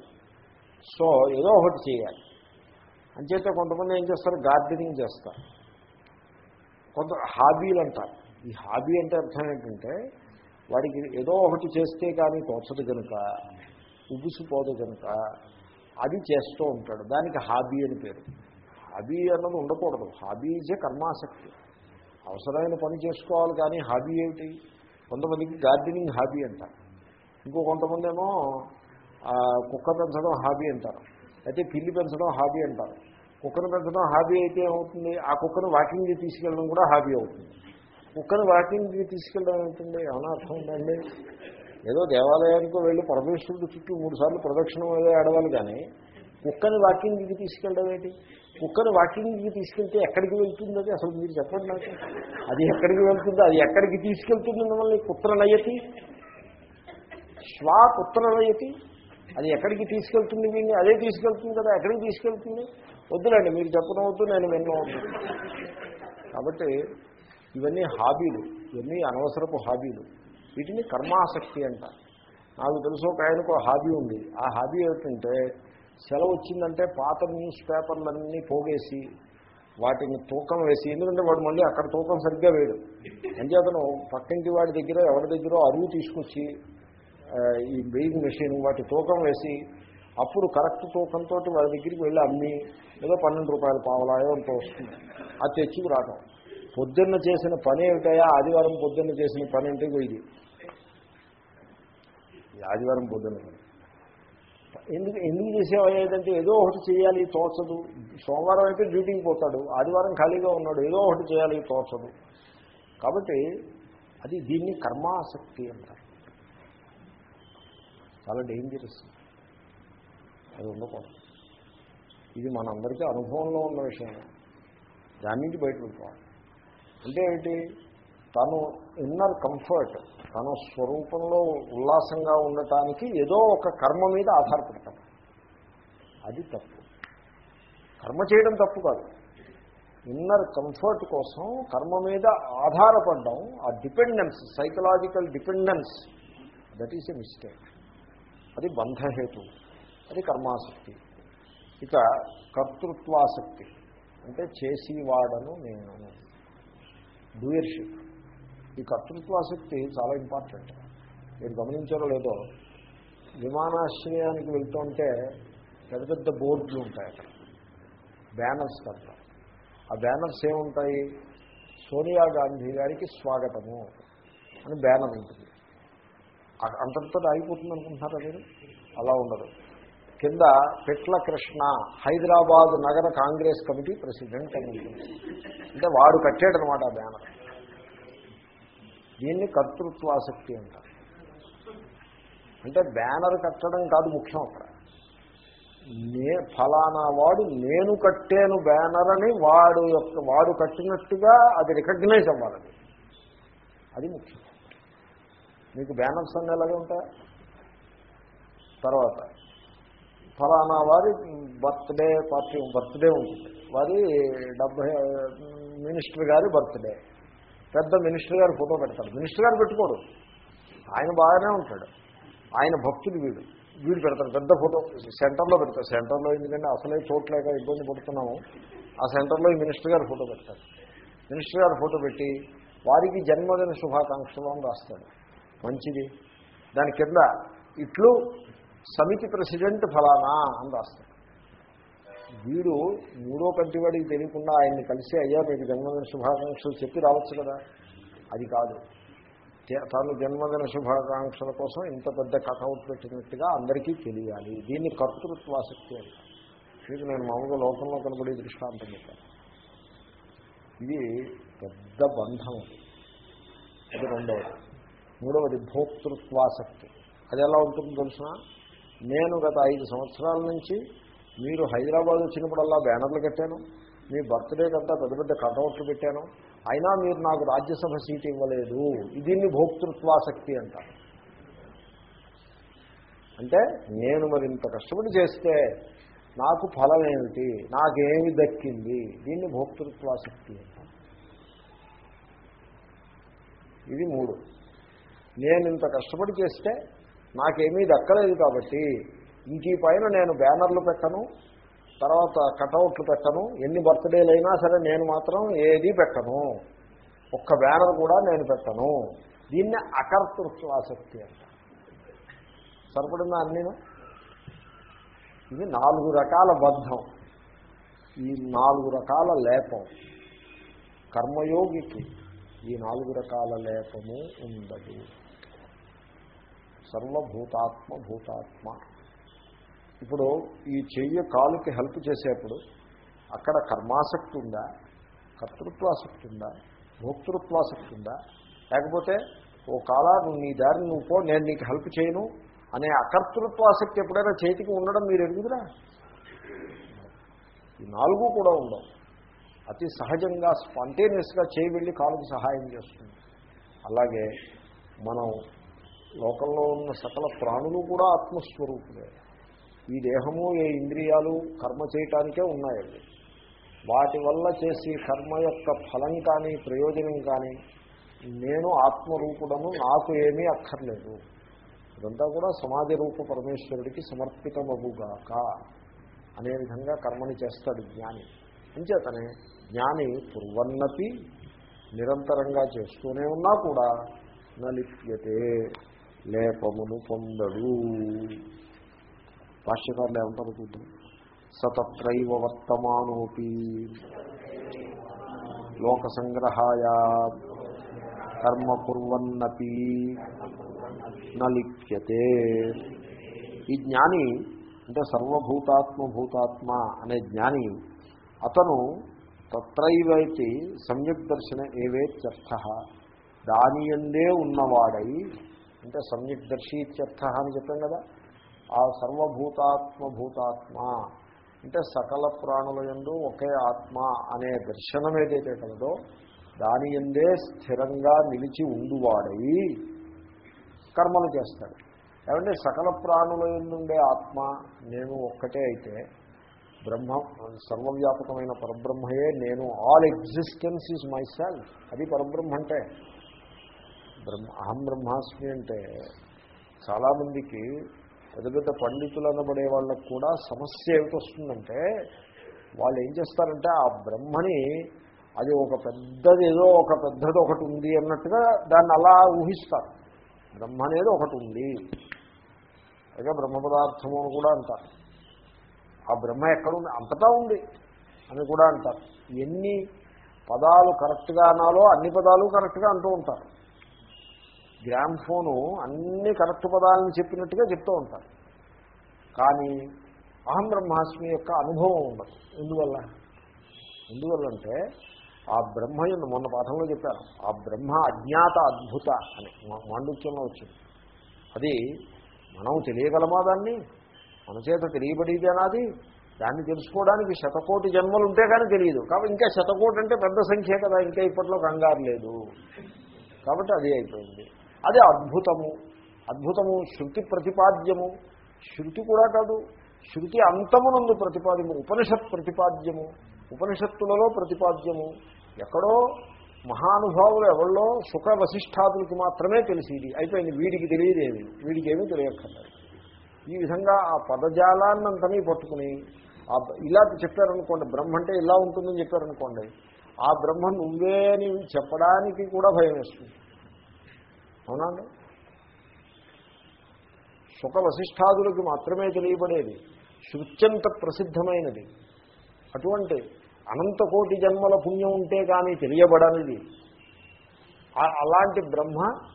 సో ఏదో ఒకటి చేయాలి. అంచేతే కొంతమంది ఏం చేస్తారు? గార్డెనింగ్ చేస్తారు. కొంత హాబీలు అంటారు. ఈ హాబీ అంటే అర్థం ఏంటంటే వాడికి ఏదో ఒకటి చేస్తే కానీ తోచదు కనుక ఉబుసిపోదు కనుక అది చేస్తూ ఉంటాడు. దానికి హాబీ అని పేరు. హాబీ అన్నది ఉండకూడదు. హాబీ ఈజ్ ఏ కర్మాసక్తి. అవసరమైన పని చేసుకోవాలి కానీ హాబీ ఏమిటి? కొంతమందికి గార్డెనింగ్ హాబీ అంటారు. ఇంకో కొంతమంది ఏమో కుక్క పెంచడం హాబీ అంటారు. అయితే పిల్లి పెంచడం హాబీ అంటారు. కుక్కను పెంచడం హాబీ అయితే ఏమవుతుంది? ఆ కుక్కను వాకింగ్కి తీసుకెళ్ళడం కూడా హాబీ అవుతుంది. కుక్కను వాకింగ్కి తీసుకెళ్ళడం అవుతుంది ఏమైనా అర్థం ఉందండి ఏదో దేవాలయానికి వెళ్ళి పరమేశ్వరుడు చుట్టూ మూడు సార్లు ప్రదక్షిణం ఏదో ఆడవాలి కానీ కుక్కని వాకింగ్కి తీసుకెళ్ళడం ఏంటి? కుక్కని వాకింగ్కి తీసుకెళ్తే ఎక్కడికి వెళ్తుంది అది అసలు మీరు చెప్పండి నాకు. అది ఎక్కడికి వెళ్తుంది? అది ఎక్కడికి తీసుకెళ్తుంది మిమ్మల్ని? కుత్ర నయతి? శ్వా కుత్ర నయతి? అది ఎక్కడికి తీసుకెళ్తుంది వీడిని? అదే తీసుకెళ్తుంది కదా ఎక్కడికి తీసుకెళ్తుంది? వద్దులేండి మీరు చెప్పడం వద్దు నేను విన్న కాబట్టి ఇవన్నీ హాబీలు ఇవన్నీ అనవసరపు హాబీలు. వీటిని కర్మాసక్తి అంట నాకు తెలుసు ఒక ఆయనకు ఒక హాబీ ఉంది. ఆ హాబీ ఏమిటంటే సెలవు వచ్చిందంటే పాత న్యూస్ పేపర్లన్నీ పోగేసి వాటిని తూకం వేసి ఎందుకంటే వాడు మళ్ళీ అక్కడ తూకం సరిగ్గా వేయడు. అంచేతను పక్కింటి వాడి దగ్గర ఎవరి దగ్గర అరువు తీసుకొచ్చి ఈ బెయింగ్ మెషిన్ వాటి తూకం వేసి అప్పుడు కరెక్ట్ తూకంతో వాళ్ళ దగ్గరికి వెళ్ళి అమ్మి ఏదో పన్నెండు రూపాయలు పావలాయో అంత వస్తుంది. అది తెచ్చుకు రావటం. పొద్దున్న చేసిన పని ఏమిటయా ఆదివారం పొద్దున్న చేసిన పని అంటే ఇది. ఆదివారం పొద్దున్న. ఎందుకు ఎందుకు ఎందుకు ఏదంటే ఏదో ఒకటి చేయాలి తోచదు. సోమవారం అయితే డ్యూటీకి పోతాడు. ఆదివారం ఖాళీగా ఉన్నాడు. ఏదో ఒకటి చేయాలి తోచదు. కాబట్టి అది దీన్ని కర్మాసక్తి అంటారు. చాలా డేంజరస్ అది ఉండకూడదు. ఇది మనందరికీ అనుభవంలో ఉన్న విషయం. దాని నుంచి బయటపడిపోవాలి అంటే ఏంటి? తను ఇన్నర్ కంఫర్ట్ తన స్వరూపంలో ఉల్లాసంగా ఉండటానికి ఏదో ఒక కర్మ మీద ఆధారపడతాం అది తప్పు. కర్మ చేయడం తప్పు కాదు. ఇన్నర్ కంఫర్ట్ కోసం కర్మ మీద ఆధారపడడం ఆ dependence psychological dependence that is a mistake అది బంధహేతు అది కర్మాసక్తి. ఇక కర్తృత్వాసక్తి అంటే చేసేవాడను నేను. డూయర్షిప్ ఈ కర్తృత్వాసక్తి చాలా ఇంపార్టెంట్. మీరు గమనించారో లేదో విమానాశ్రయానికి వెళ్తుంటే పెద్ద పెద్ద బోర్డులు ఉంటాయి అక్కడ. బ్యానర్స్ కట్ట ఆ బ్యానర్స్ ఏముంటాయి? సోనియా గాంధీ గారికి స్వాగతము అని బ్యానర్ ఉంటుంది. అంతటితో ఆగిపోతుంది అనుకుంటున్నారా మీరు? అలా ఉండదు. కింద పెట్ల కృష్ణ హైదరాబాద్ నగర కాంగ్రెస్ కమిటీ ప్రెసిడెంట్ అని అంటే వాడు కట్టాడనమాట ఆ బ్యానర్. దీన్ని కర్తృత్వాసక్తి అంటారు. అంటే బ్యానర్ కట్టడం కాదు ముఖ్యం అక్కడ. నే ఫలానా వాడు నేను కట్టాను బ్యానర్ అని వాడు యొక్క వాడు కట్టినట్టుగా అది రికగ్నైజ్ అవ్వాలి అది. అది ముఖ్యం. మీకు బ్యానర్స్ అన్నీ ఎలాగే ఉంటాయి? తర్వాత ఫలానా వారి బర్త్డే పార్టీ బర్త్డే ఉంటుంది. వారి డెబ్బై మినిస్టర్ గారి బర్త్డే. పెద్ద మినిస్టర్ గారు ఫోటో పెడతారు. మినిస్టర్ గారు పెట్టుకోడు ఆయన బాగానే ఉంటాడు. ఆయన భక్తుడు వీడు. వీడు పెడతారు పెద్ద ఫోటో. సెంటర్లో పెడతారు. సెంటర్లో ఎందుకంటే అసలే చోట్లేక ఇబ్బంది పడుతున్నాము. ఆ సెంటర్లో ఈ మినిస్టర్ గారు ఫోటో పెడతారు. మినిస్టర్ గారు ఫోటో పెట్టి వారికి జన్మదిన శుభాకాంక్షలు అని రాస్తాడు. మంచిది. దాని కింద ఇట్లు సమితి ప్రెసిడెంట్ ఫలానా అని రాస్తాడు. వీడు మూడో కంటి వాడికి తెలియకుండా ఆయన్ని కలిసి అయ్యా మీకు జన్మదిన శుభాకాంక్షలు చెప్పి రావచ్చు కదా? అది కాదు. తాను జన్మదిన శుభాకాంక్షల కోసం ఇంత పెద్ద కటౌట్ పెట్టినట్టుగా అందరికీ తెలియాలి. దీన్ని కర్తృత్వాసక్తి ఆసక్తి మీకు నేను మామూలుగా లోకంలో కనబడే దృష్టాంతం చెప్పాను. ఇది పెద్ద బంధం అది. రెండవది మూడవది భోక్తృత్వాసక్తి. అది ఎలా ఉంటుందో తెలిసిన నేను గత ఐదు సంవత్సరాల నుంచి మీరు హైదరాబాద్ వచ్చినప్పుడల్లా బ్యానర్లు కట్టాను మీ బర్త్డే కంతా పెద్ద పెద్ద కటౌట్లు పెట్టాను. అయినా మీరు నాకు రాజ్యసభ సీట్ ఇవ్వలేదు. దీన్ని భోక్తృత్వాసక్తి అంటారు. అంటే నేను మరి ఇంత కష్టపడి చేస్తే నాకు ఫలం ఏమిటి? నాకేమి దక్కింది? దీన్ని భోక్తృత్వాసక్తి అంటారు. ఇది మూడు. నేను ఇంత కష్టపడి చేస్తే నాకేమీ దక్కలేదు కాబట్టి ఇంక ఈ పైన నేను బ్యానర్లు పెట్టను తర్వాత కటౌట్లు పెట్టను ఎన్ని బర్త్డేలైనా సరే నేను మాత్రం ఏది పెట్టను. ఒక్క బ్యానర్ కూడా నేను పెట్టను. దీన్ని అకర్తృత్వాసక్తి అంట. సరిపడిందా అన్నీను? ఇది నాలుగు రకాల బద్ధం. ఈ నాలుగు రకాల లేపం. కర్మయోగికి ఈ నాలుగు రకాల లేపము ఉండదు. సర్వభూతాత్మ భూతాత్మ. ఇప్పుడు ఈ చెయ్యి కాలుకి హెల్ప్ చేసేప్పుడు అక్కడ కర్మాసక్తి ఉందా? కర్తృత్వాసక్తి ఉందా? భోక్తృత్వాసక్తి ఉందా? లేకపోతే ఓ కాలా నువ్వు నీ దారిని నువ్వు పో నేను నీకు హెల్ప్ చేయను అనే అకర్తృత్వాసక్తి ఎప్పుడైనా చేతికి ఉండడం మీరు ఎరుగుదురా? ఈ నాలుగు కూడా ఉండవు. అతి సహజంగా స్పాంటేనియస్గా చేయి వెళ్ళి కాలుకి సహాయం చేస్తుంది. అలాగే మనం లోకంలో ఉన్న సకల ప్రాణులు కూడా ఆత్మస్వరూపులే. ఈ దేహము ఏ ఇంద్రియాలు కర్మ చేయటానికే ఉన్నాయండి. వాటి వల్ల చేసి కర్మ యొక్క ఫలం కానీ ప్రయోజనం కానీ నేను ఆత్మరూపుడను నాకు ఏమీ అక్కర్లేదు. ఇదంతా కూడా సమాజ రూప పరమేశ్వరుడికి సమర్పితమవుగాక అనే విధంగా కర్మని చేస్తాడు జ్ఞాని. అంచేతనే జ్ఞాని పూర్వన్నతి నిరంతరంగా చేస్తూనే ఉన్నా కూడా నలిప్యతే లేపమును పొందడు. భాష్యకారులు ఏమంటారు చూద్దాం. సతత్రైవ వర్తమానోపి లోక సంగ్రహాయ కర్మ కుర్వన్నపి నలిప్యతే. ఈ జ్ఞాని అంటే సర్వభూతాత్మ భూతాత్మ అనే జ్ఞాని అతను తత్రైవైతి సమ్యక్ దర్శన ఏవేత్యర్థ దాని ఎందే ఉన్నవాడై అంటే సమ్యక్ దర్శి ఇత్యర్థ అని చెప్పాం కదా. ఆ సర్వభూతాత్మ భూతాత్మ అంటే సకల ప్రాణుల ఎందు ఒకే ఆత్మ అనే దర్శనం ఏదైతే కలదో దాని ఎందే స్థిరంగా నిలిచి ఉండువాడై కర్మలు చేస్తాడు. ఏమంటే సకల ప్రాణుల ఎందుండే ఆత్మ నేను ఒక్కటే అయితే బ్రహ్మ సర్వవ్యాపకమైన పరబ్రహ్మయే నేను all existence is my self. అది పరబ్రహ్మ అంటే. బ్రహ్మ అహం బ్రహ్మాస్మి అంటే చాలామందికి పెద్ద పెద్ద పండితులు అనబడే వాళ్ళకు కూడా సమస్య ఏమిటి వస్తుందంటే వాళ్ళు ఏం చేస్తారంటే ఆ బ్రహ్మని అది ఒక పెద్దది ఏదో ఒక పెద్దది ఒకటి ఉంది అన్నట్టుగా దాన్ని అలా ఊహిస్తారు. బ్రహ్మ అనేది ఒకటి ఉంది. అయితే బ్రహ్మ పదార్థము అని కూడా అంటారు. ఆ బ్రహ్మ ఎక్కడుంది అంతటా ఉంది అని కూడా అంటారు. ఎన్ని పదాలు కరెక్ట్గా అనాలో అన్ని పదాలు కరెక్ట్గా అంటూ ఉంటారు. గ్రామ్ ఫోను అన్ని కరెక్ట్ పదాలను చెప్పినట్టుగా చెప్తూ ఉంటారు. కానీ అహం బ్రహ్మాస్మి యొక్క అనుభవం ఉండదు. ఎందువల్ల? ఎందువల్లంటే ఆ బ్రహ్మ మొన్న పాఠంలో చెప్పాను. ఆ బ్రహ్మ అజ్ఞాత అద్భుత అని మాండుక్యంలో వచ్చింది. అది మనం తెలియగలమా దాన్ని? మన చేత తెలియబడేదేనాది దాన్ని తెలుసుకోవడానికి శతకోటి జన్మలు ఉంటే కానీ తెలియదు. కాబట్టి ఇంకా శతకోటి అంటే పెద్ద సంఖ్య కదా. ఇంకా ఇప్పట్లో కంగారు లేదు. కాబట్టి అది అయిపోయింది. అది అద్భుతము. అద్భుతము శృతి ప్రతిపాద్యము. శృతి కూడా కాదు శృతి అంతమునందు ప్రతిపాద్యము. ఉపనిషత్ ప్రతిపాద్యము ఉపనిషత్తులలో ప్రతిపాద్యము. ఎక్కడో మహానుభావులు ఎవరిలో సుఖ వశిష్టాదులకి మాత్రమే తెలిసేది అయిపోయింది వీడికి తెలియదేమి వీడికి ఏమీ తెలియక్కర్లేదు. ఈ విధంగా ఆ పదజాలాన్నంతని పట్టుకుని ఆ ఇలా చెప్పారనుకోండి బ్రహ్మ అంటే ఇలా ఉంటుందని చెప్పారనుకోండి ఆ బ్రహ్మ నువ్వే అని చెప్పడానికి కూడా భయం వేస్తుంది. అవునండి సుఖ వశిష్ఠాదులకు మాత్రమే తెలియబడేది. శృత్యంత ప్రసిద్ధమైనది. అటువంటి అనంత కోటి జన్మల పుణ్యం ఉంటే కానీ తెలియబడనిది. ఆ- అలాంటి బ్రహ్మ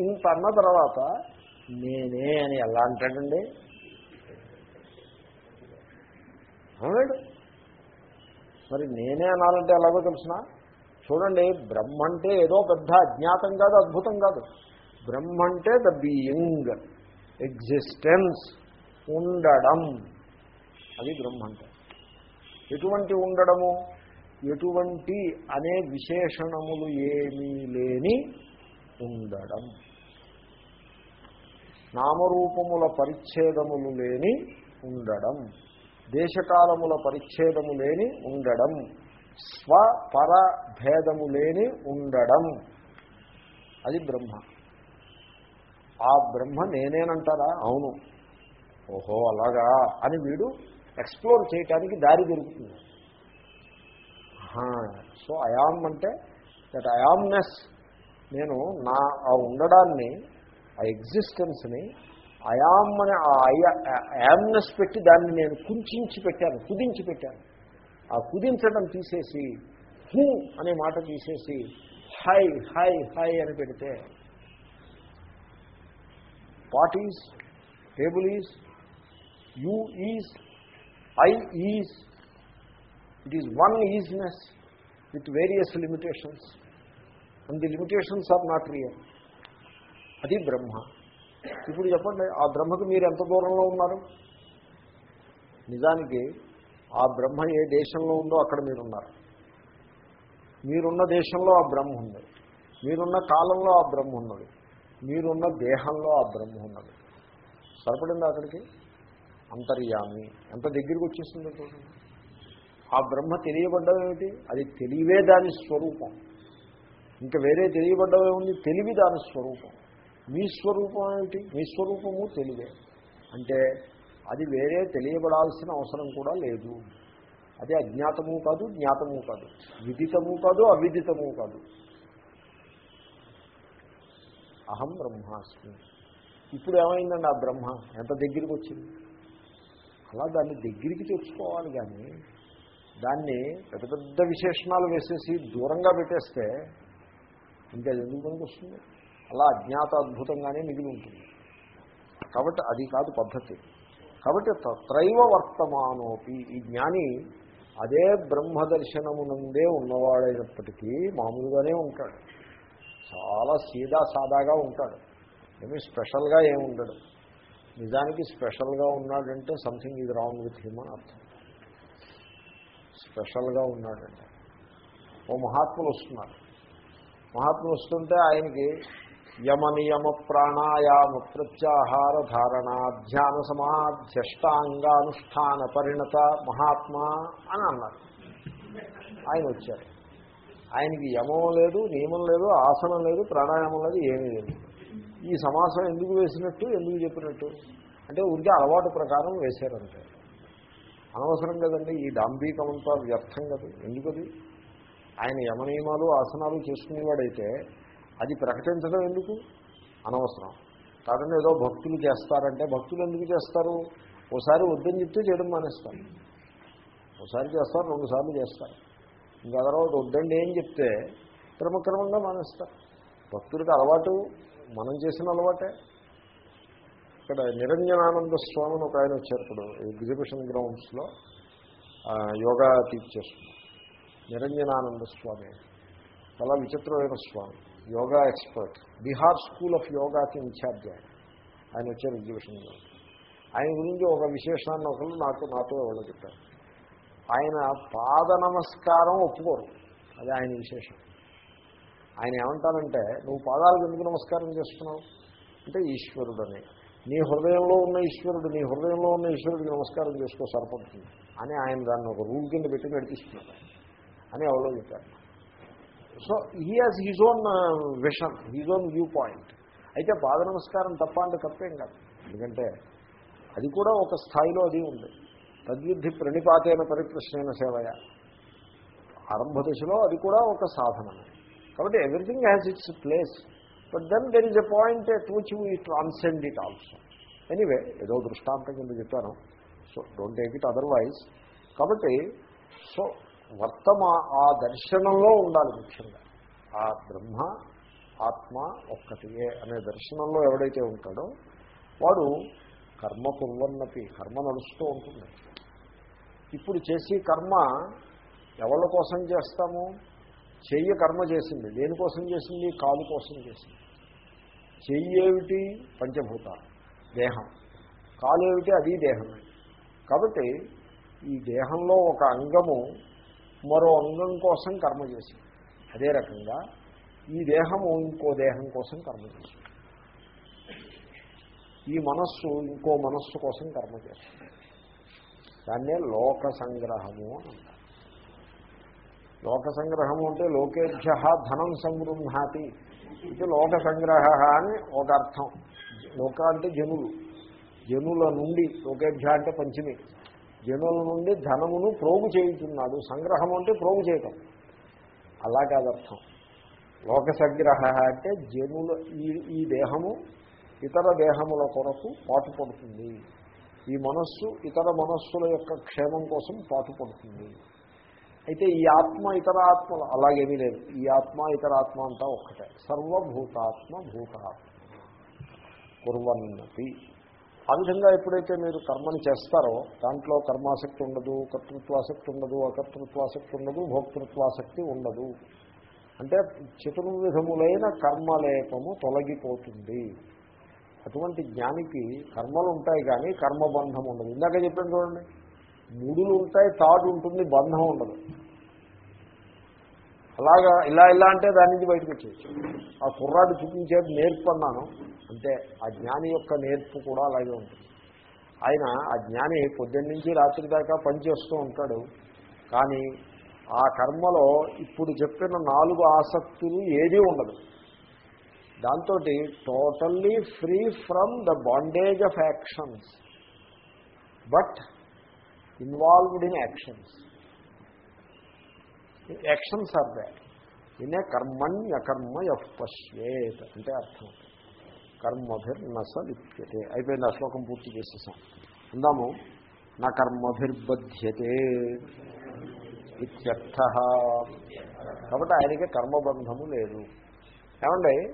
ఇంత అన్న తర్వాత నేనే అని ఎలా అంటాడండి? అవునాడు మరి నేనే అనాలంటే ఎలాగో తెలిసినా? చూడండి బ్రహ్మ అంటే ఏదో పెద్ద అజ్ఞాతం కాదు అద్భుతం కాదు. బ్రహ్మ అంటే ద బీయింగ్ ఎగ్జిస్టెన్స్ ఉండడం. అది బ్రహ్మ అంటే ఎటువంటి ఉండడము? ఎటువంటి అనే విశేషణములు ఏమీ లేని ఉండడం. నామరూపముల పరిచ్ఛేదములు లేని ఉండడం. దేశకాలముల పరిచ్ఛేదము లేని ఉండడం. స్వపర భేదము లేని ఉండడం. అది బ్రహ్మ. ఆ బ్రహ్మ నేనేనంటారా? అవును. ఓహో అలాగా అని వీడు ఎక్స్ప్లోర్ చేయటానికి దారి దొరుకుతుంది. సో అయామ్ అంటే దట్ అయామ్నెస్ నేను నా ఆ ఉండడాన్ని ఆ ఎగ్జిస్టెన్స్ని అయామ్ అనే ఆ యామ్నెస్ పెట్టి దాన్ని నేను కుంచి పెట్టాను కుదించి పెట్టాను. ఆ కుదించడం తీసేసి హూ అనే మాట తీసేసి హై హై హై అని పెడితే what is table is you is I is it is one isness with various limitations and the limitations are not real అది బ్రహ్మ. ఇప్పుడు చెప్పండి ఆ బ్రహ్మకు మీరు ఎంత దూరంలో ఉన్నారు? నిజానికి ఆ బ్రహ్మ ఏ దేశంలో ఉందో అక్కడ మీరున్నారు. మీరున్న దేశంలో ఆ బ్రహ్మ ఉంది. మీరున్న కాలంలో ఆ బ్రహ్మ ఉన్నది. మీరున్న దేహంలో ఆ బ్రహ్మ ఉన్నది. సరిపడింది అక్కడికి? అంతర్యామి. ఎంత దగ్గరికి వచ్చేసిందో చూడండి. ఆ బ్రహ్మ తెలియబడ్డం ఏమిటి? అది తెలివే దాని స్వరూపం. ఇంకా వేరే తెలియబడ్డవే ఉంది తెలివి దాని స్వరూపం. మీ స్వరూపం ఏమిటి? మీ స్వరూపము తెలివే. అంటే అది వేరే తెలియబడాల్సిన అవసరం కూడా లేదు. అది అజ్ఞాతము కాదు జ్ఞాతము కాదు. విదితము కాదు అవిదితము కాదు. అహం బ్రహ్మాస్మి. ఇప్పుడు ఏమైందండి ఆ బ్రహ్మ? ఎంత దగ్గరికి వచ్చింది? అలా దాన్ని దగ్గరికి తెచ్చుకోవాలి కానీ దాన్ని పెద్ద పెద్ద విశేషణాలు వేసేసి దూరంగా పెట్టేస్తే ఇంకా ఎందుకు పనికొస్తుంది అలా అజ్ఞాత అద్భుతంగానే మిగిలి ఉంటుంది. కాబట్టి అది కాదు పద్ధతి. కాబట్టి తత్రైవ వర్తమానోపి. ఈ జ్ఞాని అదే బ్రహ్మ నుండే ఉన్నవాడైనప్పటికీ మామూలుగానే ఉంటాడు. చాలా సీదా సాదాగా ఉంటాడు. ఏమీ స్పెషల్గా ఏముండడు నిజానికి స్పెషల్గా ఉన్నాడంటే సంథింగ్ ఇది రాంగ్ విత్ హిమ్ అని అర్థం స్పెషల్గా ఉన్నాడంటే. ఓ మహాత్ములు వస్తున్నారు. మహాత్ములు వస్తుంటే ఆయనకి యమ నియమ ప్రాణాయామ ప్రత్యాహార ధారణ ధ్యాన సమాధ్యష్టాంగానుష్ఠాన పరిణత మహాత్మా అని అన్నారు. ఆయన వచ్చారు ఆయనకి యమం లేదు నియమం లేదు ఆసనం లేదు ప్రాణాయామం లేదు ఏమీ లేదు. ఈ సమాసం ఎందుకు వేసినట్టు ఎందుకు చెప్పినట్టు? అంటే ఊరికే అలవాటు ప్రకారం వేశారంటే. అనవసరం కదండి ఈ డాంబీకమంతా వ్యర్థం కదా ఎందుకది? ఆయన యమనియమాలు ఆసనాలు చేసుకునేవాడైతే అది ప్రకటించడం ఎందుకు? అనవసరం. కాదండి ఏదో భక్తులు చేస్తారంటే భక్తులు ఎందుకు చేస్తారు? ఓసారి వద్దని చెప్తే చేయడం మానేస్తారు. ఒకసారి చేస్తారు రెండుసార్లు చేస్తారు. ఇంకా తర్వాత వద్దండి ఏం చెప్తే క్రమక్రమంగా మానేస్తారు. భక్తుడికి అలవాటు మనం చేసిన అలవాటే. ఇక్కడ నిరంజనానంద స్వామిని ఒక ఆయన వచ్చారు ఇప్పుడు ఎగ్జిబిషన్ గ్రౌండ్స్లో. యోగా టీచ్ చేస్తున్నారు నిరంజనానంద స్వామి. చాలా విచిత్రమైన స్వామి yoga expert. Bihar school of యోగాకి ఇన్ఛార్జ్ ఆయన. ఆయన వచ్చారు ఎగ్జిబిషన్ ఆయన గురించి ఒక విశేషాన్ని ఒకళ్ళు నాకు నాతో ఎవరు చెప్పారు. ఆయన పాద నమస్కారం ఒప్పుకోరు. అది ఆయన విశేషం. ఆయన ఏమంటారంటే నువ్వు పాదాలకు ఎందుకు నమస్కారం చేస్తున్నావు? అంటే ఈశ్వరుడని. నీ హృదయంలో ఉన్న ఈశ్వరుడు నీ హృదయంలో ఉన్న ఈశ్వరుడికి నమస్కారం చేసుకో సరిపడుతుంది. అని ఆయన దాన్ని ఒక రూల్ కింద పెట్టి నడిపిస్తున్నాడు. అని ఎవరో చెప్పారు. So he has his own vision his own viewpoint అయితే పాద నమస్కారం తప్ప అంటే తప్పేం కాదు. ఎందుకంటే అది కూడా ఒక స్థాయిలో అది ఉంది. తద్విద్ధి ప్రణిపాతైన పరిప్రశ్నైన సేవయ. ఆరంభ దశలో అది కూడా ఒక సాధనమే. కాబట్టి everything has its place. But then there is a point at which we transcend it also anyway ఏదో దృష్టాంతం కింద చెప్పాను. So don't take it otherwise కాబట్టి సో వర్తమా ఆ దర్శనంలో ఉండాలి ముఖ్యంగా. ఆ బ్రహ్మ ఆత్మ ఒక్కటియే అనే దర్శనంలో ఎవడైతే ఉంటాడో వాడు కర్మ కుర్వన్నపి కర్మ నడుస్తూ ఉంటుంది. ఇప్పుడు చేసి కర్మ ఎవరి కోసం చేస్తాము? చెయ్యి కర్మ చేసింది. దేనికోసం చేసింది? కాలు కోసం చేసింది. చెయ్యి ఏమిటి పంచభూతాలు దేహం. కాలు ఏమిటి అది దేహమే. కాబట్టి ఈ దేహంలో ఒక అంగము మరో అంగం కోసం కర్మ చేసింది. అదే రకంగా ఈ దేహము ఇంకో దేహం కోసం కర్మ చేసింది. ఈ మనస్సు ఇంకో మనస్సు కోసం కర్మ చేస్తుంది దాన్నే లోక సంగ్రహము అని అంటారు. లోక సంగ్రహము అంటే లోకేభ్య ధనం సంగృహాతి ఇది లోక సంగ్రహ అని ఒక అర్థం. లోక అంటే జనులు. జనుల నుండి లోకేభ్య అంటే పంచమి. జనుల నుండి ధనమును ప్రోగు చేయుచున్నాడు. సంగ్రహం అంటే ప్రోగు చేయటం. అలా కాదు అర్థం లోక సంగ్రహ అంటే జనుల ఈ ఈ దేహము ఇతర దేహముల కొరకు పాటుపడుతుంది. ఈ మనస్సు ఇతర మనస్సుల యొక్క క్షేమం కోసం పాటుపడుతుంది. అయితే ఈ ఆత్మ ఇతర ఆత్మలు అలాగేమీ లేదు. ఈ ఆత్మ ఇతర ఆత్మ అంతా ఒక్కటే. సర్వభూతాత్మ భూతాత్మ. కుర్వన్నతి. ఆ విధంగా ఎప్పుడైతే మీరు కర్మని చేస్తారో దాంట్లో కర్మాసక్తి ఉండదు కర్తృత్వాసక్తి ఉండదు అకర్తృత్వాసక్తి ఉండదు భోక్తృత్వాసక్తి ఉండదు. అంటే చతుర్విధములైన కర్మలేపము తొలగిపోతుంది. అటువంటి జ్ఞానికి కర్మలు ఉంటాయి కానీ కర్మబంధం ఉండదు. ఇందాక చెప్పాను చూడండి ముడులు ఉంటాయి తాడు ఉంటుంది బంధం ఉండదు. అలాగా ఇలా ఇలా అంటే దాని నుంచి బయటకు వచ్చేసి ఆ కుర్రాడు చూపించేది నేర్పన్నాను. అంటే ఆ జ్ఞాని యొక్క నేర్పు కూడా అలాగే ఉంటుంది. ఆయన ఆ జ్ఞాని పొద్దున్న నుంచి రాత్రి దాకా పనిచేస్తూ ఉంటాడు. కానీ ఆ కర్మలో ఇప్పుడు చెప్పిన నాలుగు ఆసక్తులు ఏదీ ఉండదు. దాంతో totally free from the bondage of actions but involved in actions actions are that ఇనే కర్మణ్యకర్మ ఎఫ్ పశ్యేత్ అంటే అర్థం కర్మభిర్నస లిప్యతే అయిపోయింది ఆ శ్లోకం పూర్తి చేసేసాం. అందాము నా కర్మభిర్బధ్యతే ఇత్యర్థ. కాబట్టి ఆయనకి కర్మబంధము లేదు. ఏమండి?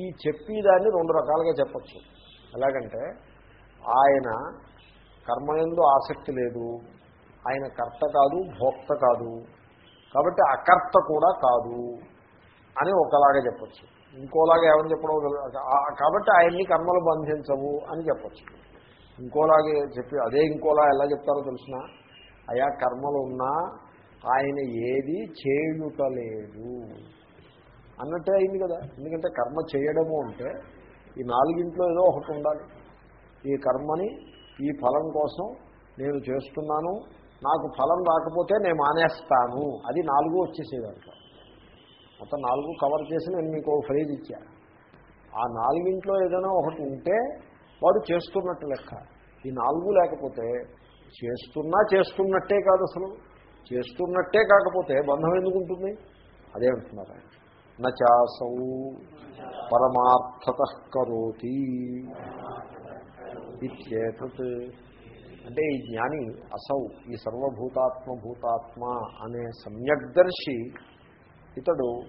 ఈ చెప్పేదాన్ని రెండు రకాలుగా చెప్పచ్చు. ఎలాగంటే ఆయన కర్మయందు ఆసక్తి లేదు ఆయన కర్త కాదు భోక్త కాదు. కాబట్టి అకర్త కూడా కాదు అని ఒకలాగా చెప్పచ్చు. ఇంకోలాగా ఏమని చెప్పడం కాబట్టి ఆయన్ని కర్మలు బంధించవు అని చెప్పచ్చు. ఇంకోలాగే చెప్పి అదే ఇంకోలా ఎలా చెప్తారో తెలిసిన? అయా కర్మలు ఉన్నా ఆయన ఏది చేయుటలేదు. అన్నట్టే అయింది కదా. ఎందుకంటే కర్మ చేయడము అంటే ఈ నాలుగింట్లో ఏదో ఒకటి ఉండాలి. ఈ కర్మని ఈ ఫలం కోసం నేను చేస్తున్నాను నాకు ఫలం రాకపోతే నేను మానేస్తాను. అది నాలుగు వచ్చేసేదంట మొత్తం నాలుగు కవర్ చేసి నేను మీకు ఒక ఫ్రేజ్ ఇచ్చా. ఆ నాలుగింట్లో ఏదైనా ఒకటి ఉంటే వాడు చేస్తున్నట్టు లెక్క. ఈ నాలుగు లేకపోతే చేస్తున్నా చేస్తున్నట్టే కాదు అసలు. చేస్తున్నట్టే కాకపోతే బంధం ఎందుకు ఉంటుంది? అదే అంటున్నారు ఆయన. నచాసౌ పరమార్థత కరోతి ఇత్యేతత్. అంటే ఈ జ్ఞాని అసౌ ఈ సర్వభూతాత్మ భూతాత్మ అనే సమ్యగ్దర్శి ఇతడు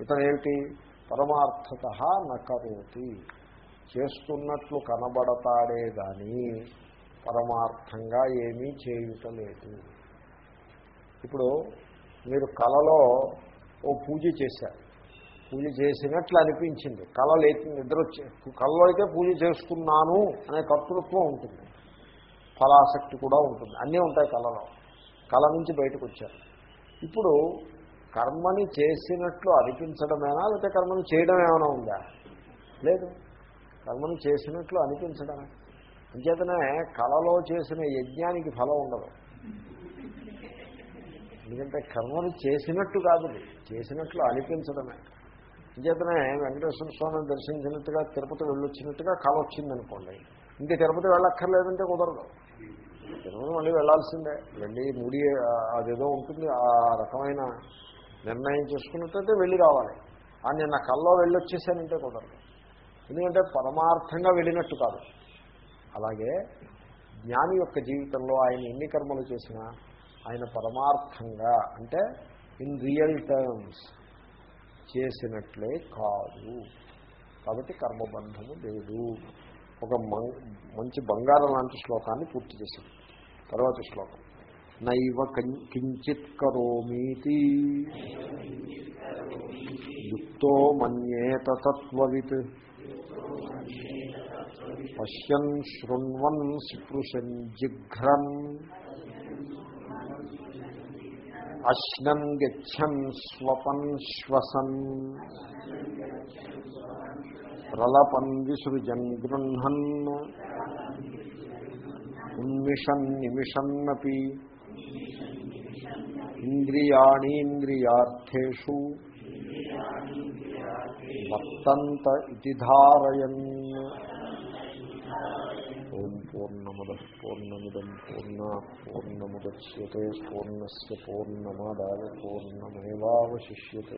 ఇతడేమిటి పరమార్థత నకరోతి. చేస్తున్నట్లు కనబడతాడే కానీ పరమార్థంగా ఏమీ చేయుటలేదు. ఇప్పుడు మీరు కళలో ఓ పూజ చేశారు. పూజ చేసినట్లు అనిపించింది. కళ లేచి నిద్ర వచ్చే కళలో అయితే పూజ చేసుకున్నాను అనే కర్తృత్వం ఉంటుంది. ఫలాసక్తి కూడా ఉంటుంది. అన్నీ ఉంటాయి కళలో. కళ నుంచి బయటకు వచ్చారు. ఇప్పుడు కర్మని చేసినట్లు అనిపించడమేనా? లేకపోతే కర్మను చేయడం ఏమైనా ఉందా? లేదు. కర్మను చేసినట్లు అనిపించడమే. అంచేతనే కళలో చేసిన యజ్ఞానికి ఫలం ఉండదు. ఎందుకంటే కర్మను చేసినట్టు కాదు. చేసినట్లు అనిపించడమే. అంచేతనే వెంకటేశ్వర స్వామిని దర్శించినట్టుగా తిరుపతి వెళ్ళొచ్చినట్టుగా కళ వచ్చిందనుకోండి. ఇంక తిరుపతి వెళ్ళక్కర్లేదంటే కుదరదు. తిరుపతి మళ్ళీ వెళ్ళాల్సిందే. వెళ్ళి ముడి అదేదో ఉంటుంది. ఆ రకమైన నిర్ణయం చేసుకున్నట్టయితే వెళ్ళి రావాలి. ఆ నిన్న కల్లో వెళ్ళొచ్చేసానంటే కుదరదు. ఎందుకంటే పరమార్థంగా వెళ్ళినట్టు కాదు. అలాగే జ్ఞాని యొక్క జీవితంలో ఆయన ఎన్ని కర్మలు చేసినా ఆయన పరమార్థంగా అంటే ఇన్ రియల్ టర్మ్స్ చేసినట్లే కాదు. కాబట్టి కర్మబంధము లేదు. ఒక మంచి బంగారం లాంటి శ్లోకాన్ని పూర్తి చేసింది. తర్వాత శ్లోకం. నైవ కించిత్ కరోమీతి యుక్తో మన్యేత తత్వవిత్ పశ్యన్ శృణ్వన్ స్పృశన్ జిఘ్రన్ అశ్నన్ గచ్చన్ స్వపన్ శ్వసన్ ప్రలపన్ విసృజన్ గృహన్ ఉన్మిషన్ నిమిషన్నపి ఇంద్రియాణీంద్రియార్థేషు వర్తంత ఇది ధారయన్. ఓం పూర్ణముద పూర్ణమిదం పూర్ణ పూర్ణముద్యే పూర్ణస్ పూర్ణమాదాయ పూర్ణమేవాశిష్యే